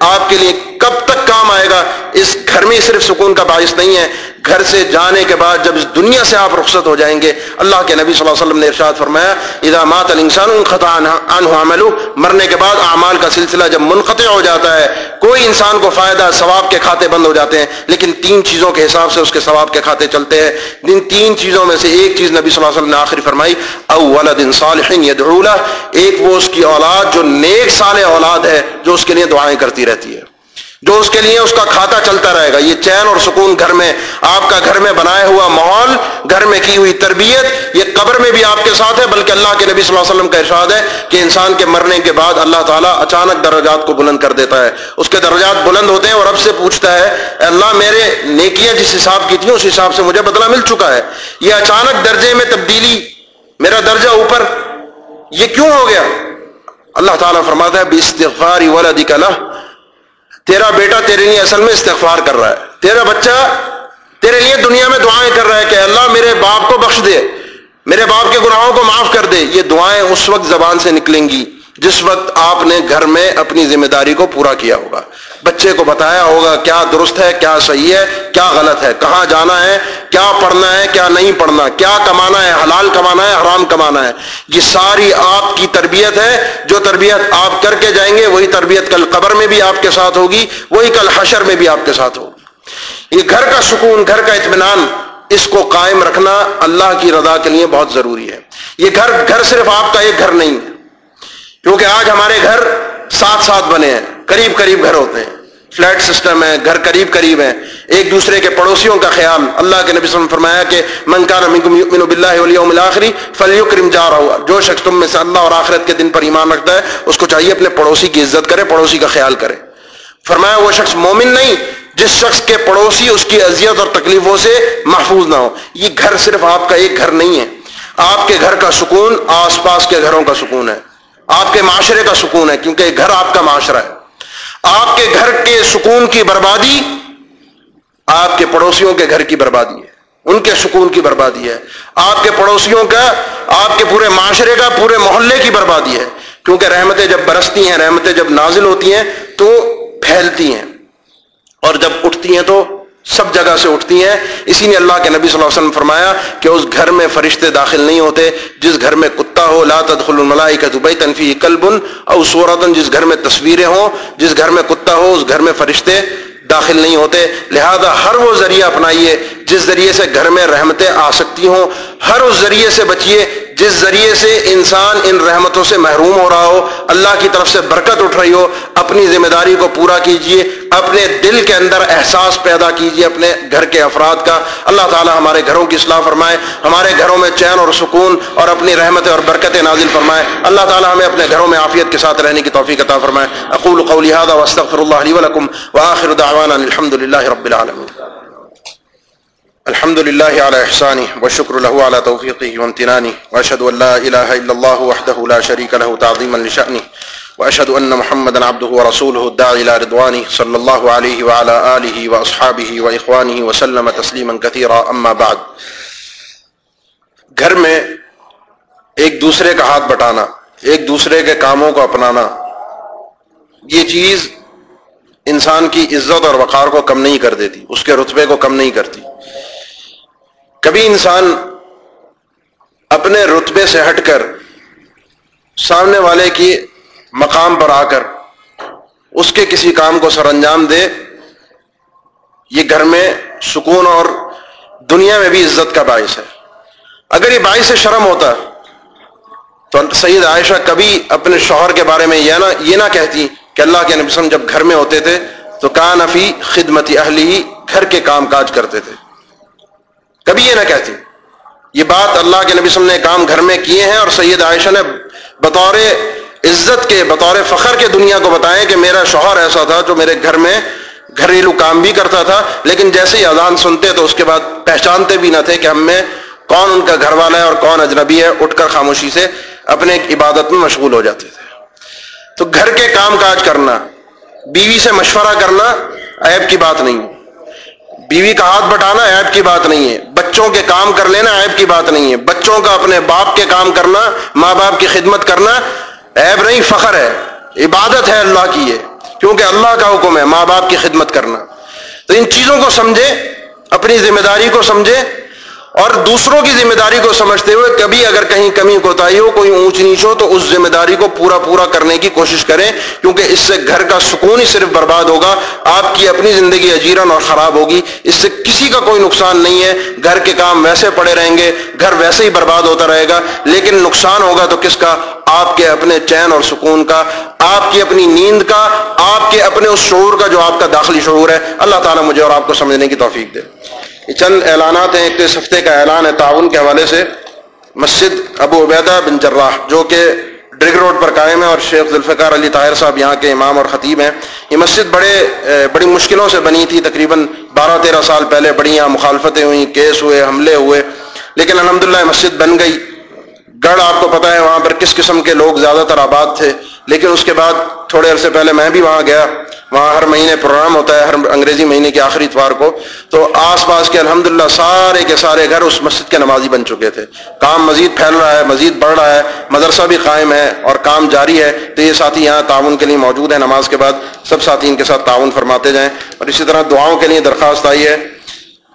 آپ کے لیے کب تک کام آئے گا، اس گھر میں صرف سکون کا باعث نہیں ہے۔ گھر سے جانے کے بعد جب اس دنیا سے آپ رخصت ہو جائیں گے، اللہ کے نبی صلی اللہ علیہ وسلم نے ارشاد فرمایا، اذا مات الانسان انقطع عنه عمله مرنے کے بعد اعمال کا سلسلہ جب منقطع ہو جاتا ہے، کوئی انسان کو فائدہ ثواب کے کھاتے بند ہو جاتے ہیں، لیکن تین چیزوں کے حساب سے اس کے ثواب کے کھاتے چلتے ہیں۔ ان تین چیزوں میں سے ایک چیز نبی صلی اللہ علیہ وسلم نے آخری فرمائی او ولد صالح يدعو له ایک وہ اس کی اولاد جو نیک صالح اولاد ہے، جو اس کے لیے دعائیں کرتی رہتی ہے۔ جو اس کے لیے اس کا کھاتا چلتا رہے گا۔ یہ چین اور سکون گھر میں، آپ کا گھر میں بنایا ہوا ماحول، گھر میں کی ہوئی تربیت، یہ قبر میں بھی آپ کے ساتھ ہے، بلکہ اللہ کے نبی صلی اللہ علیہ وسلم کا ارشاد ہے کہ انسان کے مرنے کے بعد اللہ تعالیٰ اچانک درجات کو بلند کر دیتا ہے۔ اس کے درجات بلند ہوتے ہیں اور اب سے پوچھتا ہے اللہ میرے نیکیاں جس حساب کی تھیں، اس حساب سے مجھے بدلہ مل چکا ہے۔ یہ اچانک درجے میں تبدیلی، میرا درجہ اوپر، یہ کیوں ہو گیا؟ اللہ تعالیٰ فرماتا ہے بستغفار تیرا بیٹا تیرے لیے اصل میں استغفار کر رہا ہے۔ تیرا بچہ تیرے لیے دنیا میں دعائیں کر رہا ہے کہ اللہ میرے باپ کو بخش دے، میرے باپ کے گناہوں کو معاف کر دے۔ یہ دعائیں اس وقت زبان سے نکلیں گی۔ جس وقت آپ نے گھر میں اپنی ذمہ داری کو پورا کیا ہوگا۔ بچے کو بتایا ہوگا کیا درست ہے، کیا صحیح ہے، کیا غلط ہے، کہاں جانا ہے، کیا پڑھنا ہے، کیا نہیں پڑھنا، کیا کمانا ہے، حلال کمانا ہے، حرام کمانا ہے۔ یہ ساری آپ کی تربیت ہے، جو تربیت آپ کر کے جائیں گے، وہی تربیت کل قبر میں بھی آپ کے ساتھ ہوگی، وہی کل حشر میں بھی آپ کے ساتھ ہوگی۔ یہ گھر کا سکون، گھر کا اطمینان، اس کو قائم رکھنا اللہ کی رضا کے لیے بہت ضروری ہے۔ یہ گھر گھر صرف آپ کا ایک گھر نہیں کیونکہ آج ہمارے گھر ساتھ ساتھ بنے ہیں، قریب قریب گھر ہوتے ہیں۔ فلیٹ سسٹم ہے، گھر قریب قریب ہیں۔ ایک دوسرے کے پڑوسیوں کا خیال۔ اللہ کے نبی صلی اللہ علیہ وسلم فرمایا کہ من کان منکم یؤمن بالله والیوم الاخر فلیکرم جارہ۔ جو شخص تم میں سے اللہ اور آخرت کے دن پر ایمان رکھتا ہے، اس کو چاہیے اپنے پڑوسی کی عزت کرے، پڑوسی کا خیال کرے۔ فرمایا وہ شخص مومن نہیں، جس شخص کے پڑوسی اس کی اذیت اور تکلیفوں سے محفوظ نہ ہو۔ یہ گھر صرف آپ کا ایک گھر نہیں ہے۔ آپ کے گھر کا سکون آس پاس کے گھروں کا سکون ہے۔ آپ کے معاشرے کا سکون ہے، کیونکہ گھر آپ کا معاشرہ ہے۔ آپ کے گھر کے سکون کی بربادی آپ کے پڑوسیوں کے گھر کی بربادی ہے۔ ان کے سکون کی بربادی ہے۔ آپ کے پڑوسیوں کا، آپ کے پورے معاشرے کا، پورے محلے کی بربادی ہے۔ کیونکہ رحمتیں جب برستی ہیں، رحمتیں جب نازل ہوتی ہیں، تو پھیلتی ہیں۔ اور جب اٹھتی ہیں، تو سب جگہ سے اٹھتی ہیں۔ اسی نے اللہ کے نبی صلی اللہ علیہ وسلم فرمایا کہ اس گھر میں فرشتے داخل نہیں ہوتے، جس گھر میں کتا ہو، لا تدخل الملائکۃ بیتا فی کلب او سورۃ جس گھر میں تصویریں ہوں، جس گھر میں کتا ہو، اس گھر میں فرشتے داخل نہیں ہوتے۔ لہذا ہر وہ ذریعہ اپنائیے، جس ذریعے سے گھر میں رحمتیں آ سکتی ہوں، ہر اس ذریعے سے بچیے جس ذریعے سے انسان ان رحمتوں سے محروم ہو رہا ہو، اللہ کی طرف سے برکت اٹھ رہی ہو، اپنی ذمہ داری کو پورا کیجیے اپنے دل کے اندر احساس پیدا کیجیے اپنے گھر کے افراد کا۔ اللہ تعالی ہمارے گھروں کی اصلاح فرمائے، ہمارے گھروں میں چین اور سکون اور اپنی رحمتیں اور برکتیں نازل فرمائے۔ اللہ تعالی ہمیں اپنے گھروں میں عافیت کے ساتھ رہنے کی توفیق عطا فرمائے۔ اقول قولی هذا واستغفر الله لي ولكم واخر دعوانا الحمد لله رب العالمين الحمد لله على إحسانه والشكر له على توفيقه وامتنانه وأشهد أن لا إله إلا الله وحده لا شريك له تعظيما لشأنه وأشهد أن محمدا عبده ورسوله الداعي إلى رضوانه صلى الله عليه وعلى آله وأصحابه وإخوانه وسلم تسليما كثيرا. أما بعد، گھر میں ایک دوسرے کا ہاتھ بٹانا، ایک دوسرے کے کاموں کو اپنانا، یہ چیز انسان کی عزت اور وقار کو کم نہیں کر دیتی، اس کے رتبے کو کم نہیں کرتی۔ کبھی انسان اپنے رتبے سے ہٹ کر سامنے والے کی مقام پر آ کر اس کے کسی کام کو سر انجام دے، یہ گھر میں سکون اور دنیا میں بھی عزت کا باعث ہے۔ اگر یہ باعث شرم ہوتا تو سید عائشہ کبھی اپنے شوہر کے بارے میں یہ نہ یہ نہ کہتی کہ اللہ کے نبی جب گھر میں ہوتے تھے تو کان افی خدمتی اہلی گھر کے کام کاج کرتے تھے۔ کبھی یہ نہ کہتی۔ یہ بات اللہ کے نبی صلی اللہ علیہ وسلم نے کام گھر میں کیے ہیں اور سید عائشہ نے بطور عزت کے، بطور فخر کے دنیا کو بتائیں کہ میرا شوہر ایسا تھا جو میرے گھر میں گھریلو کام بھی کرتا تھا، لیکن جیسے ہی اذان سنتے تو اس کے بعد پہچانتے بھی نہ تھے کہ ہم میں کون ان کا گھر والا ہے اور کون اجنبی ہے۔ اٹھ کر خاموشی سے اپنے عبادت میں مشغول ہو جاتے تھے۔ تو گھر کے کام کاج کرنا، بیوی سے مشورہ کرنا عیب کی بات نہیں۔ بیوی کا ہاتھ بٹانا عیب کی بات نہیں ہے۔ بچوں کے کام کر لینا عیب کی بات نہیں ہے۔ بچوں کا اپنے باپ کے کام کرنا، ماں باپ کی خدمت کرنا عیب نہیں، فخر ہے۔ عبادت ہے اللہ کی ہے کیونکہ اللہ کا حکم ہے ماں باپ کی خدمت کرنا۔ تو ان چیزوں کو سمجھے، اپنی ذمہ داری کو سمجھے۔ اور دوسروں کی ذمہ داری کو سمجھتے ہوئے کبھی اگر کہیں کمی کوتاہی ہو، کوئی اونچ نیچ ہو، تو اس ذمہ داری کو پورا پورا کرنے کی کوشش کریں، کیونکہ اس سے گھر کا سکون ہی صرف برباد ہوگا، آپ کی اپنی زندگی اجیرن اور خراب ہوگی، اس سے کسی کا کوئی نقصان نہیں ہے۔ گھر کے کام ویسے پڑے رہیں گے، گھر ویسے ہی برباد ہوتا رہے گا، لیکن نقصان ہوگا تو کس کا؟ آپ کے اپنے چین اور سکون کا، آپ کی اپنی نیند کا، آپ کے اپنے اس شعور کا جو آپ کا داخلی شعور ہے۔ اللہ تعالیٰ مجھے اور آپ کو سمجھنے کی توفیق دے۔ یہ چند اعلانات ہیں، ایک تو اس ہفتے کا اعلان ہے تعاون کے حوالے سے مسجد ابو عبیدہ بن جراح، جو کہ ڈرگ روڈ پر قائم ہے اور شیخ ذوالفقار علی طاہر صاحب یہاں کے امام اور خطیب ہیں۔ یہ مسجد بڑے بڑی مشکلوں سے بنی تھی، تقریباً بارہ تیرہ سال پہلے بڑی یہاں مخالفتیں ہوئیں، کیس ہوئے، حملے ہوئے، لیکن الحمدللہ مسجد بن گئی۔ گڑھ آپ کو پتہ ہے، وہاں پر کس قسم کے لوگ زیادہ تر آباد تھے۔ لیکن اس کے بعد تھوڑے عرصے پہلے میں بھی وہاں گیا۔ وہاں ہر مہینے پروگرام ہوتا ہے، ہر انگریزی مہینے کے آخری اتوار کو۔ تو آس پاس کے الحمدللہ سارے کے سارے گھر اس مسجد کے نمازی بن چکے تھے۔ کام مزید پھیل رہا ہے، مزید بڑھ رہا ہے، مدرسہ بھی قائم ہے اور کام جاری ہے۔ تو یہ ساتھی یہاں تعاون کے لیے موجود ہیں۔ نماز کے بعد سب ساتھی ان کے ساتھ تعاون فرماتے جائیں۔ اور اسی طرح دعاؤں کے لیے درخواست آئی ہے۔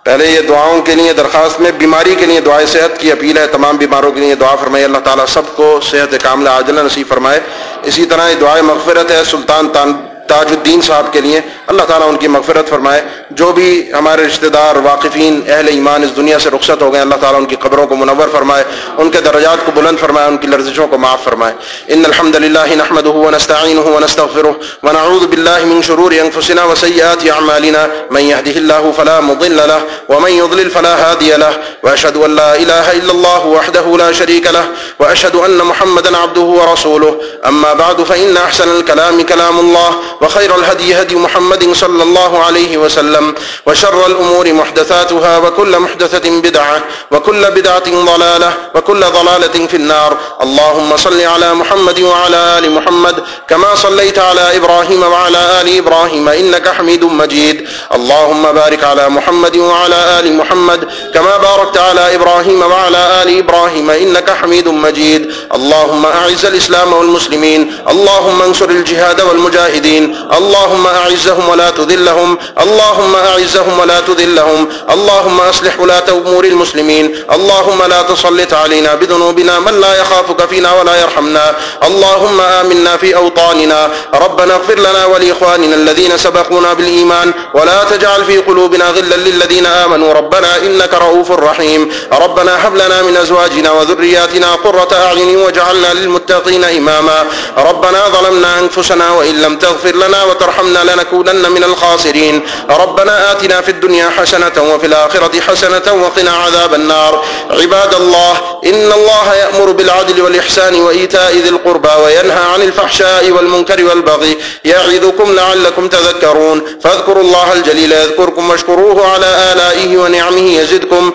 پہلے یہ دعاؤں کے لیے درخواست میں بیماری کے لیے دعائیں صحت کی اپیل ہے، تمام بیماروں کے لیے دعا فرمائے، اللہ تعالیٰ سب کو صحت کاملہ، عاجلہ نصیب فرمائے۔ اسی طرح یہ دعائیں مغفرت ہے، سلطان تان تاج الدین صاحب کے لیے اللہ تعالیٰ ان کی مغفرت فرمائے۔ جو بھی ہمارے رشتہ دار، واقفین، اہل ایمان اس دنیا سے رخصت ہو گئے، اللہ تعالیٰ ان کی قبروں کو منور فرمائے، ان کے درجات کو بلند فرمائے، ان کی لرزشوں کو معاف فرمائے۔ ان الحمد للہ نحمده ونستعینه ونستغفره ونعوذ بالله من شرور انفسنا وسيئات اعمالنا۔ من يهده الله فلا مضل له ومن يضلل فلا هادي له واشهد ان لا اله الا الله وحده لا شريك له واشهد ان محمدا عبده ورسوله اما بعد فان احسن الكلام كلام الله وخير الهدي هدي محمد صلى الله عليه وسلم وشر الأمور محدثاتها وكل محدثة بدعة وكل بدعة ضلالة وكل ضلالة في النار. اللهم صل على محمد وعلى آل محمد كما صليت على إبراهيم وعلى آل إبراهيم إنك حميد مجيد. اللهم بارك على محمد وعلى آل محمد كما باركت على إبراهيم وعلى آل إبراهيم إنك حميد مجيد. اللهم أعز الإسلام والمسلمين. اللهم انصر الجهاد والمجاهدين. اللهم أعزهم ولا تذلهم اللهم أعزهم ولا تذلهم اللهم أصلح ولاة أمور المسلمين اللهم لا تسلط علينا بذنوبنا من لا يخافك فينا ولا يرحمنا اللهم آمنا في أوطاننا ربنا اغفر لنا ولإخواننا الذين سبقونا بالإيمان ولا تجعل في قلوبنا غلا للذين آمنوا، ربنا إنك رؤوف رحيم ربنا هب لنا من أزواجنا وذرياتنا قرة أعين واجعلنا للمتقين إماما ربنا ظلمنا أنفسنا وإن لم تغفر تغفر لنا وترحمنا لنكونن من الخاسرين. ربنا آتنا في الدنيا حسنة وفي الآخرة حسنة وقنا عذاب النار. عباد الله، إن الله يأمر بالعدل والإحسان وإيتاء ذي القربى وينهى عن الفحشاء والمنكر والبغي يعظكم لعلكم تذكرون. فاذكروا الله الجليل يذكركم واشكروه على آلائه ونعمه يزدكم.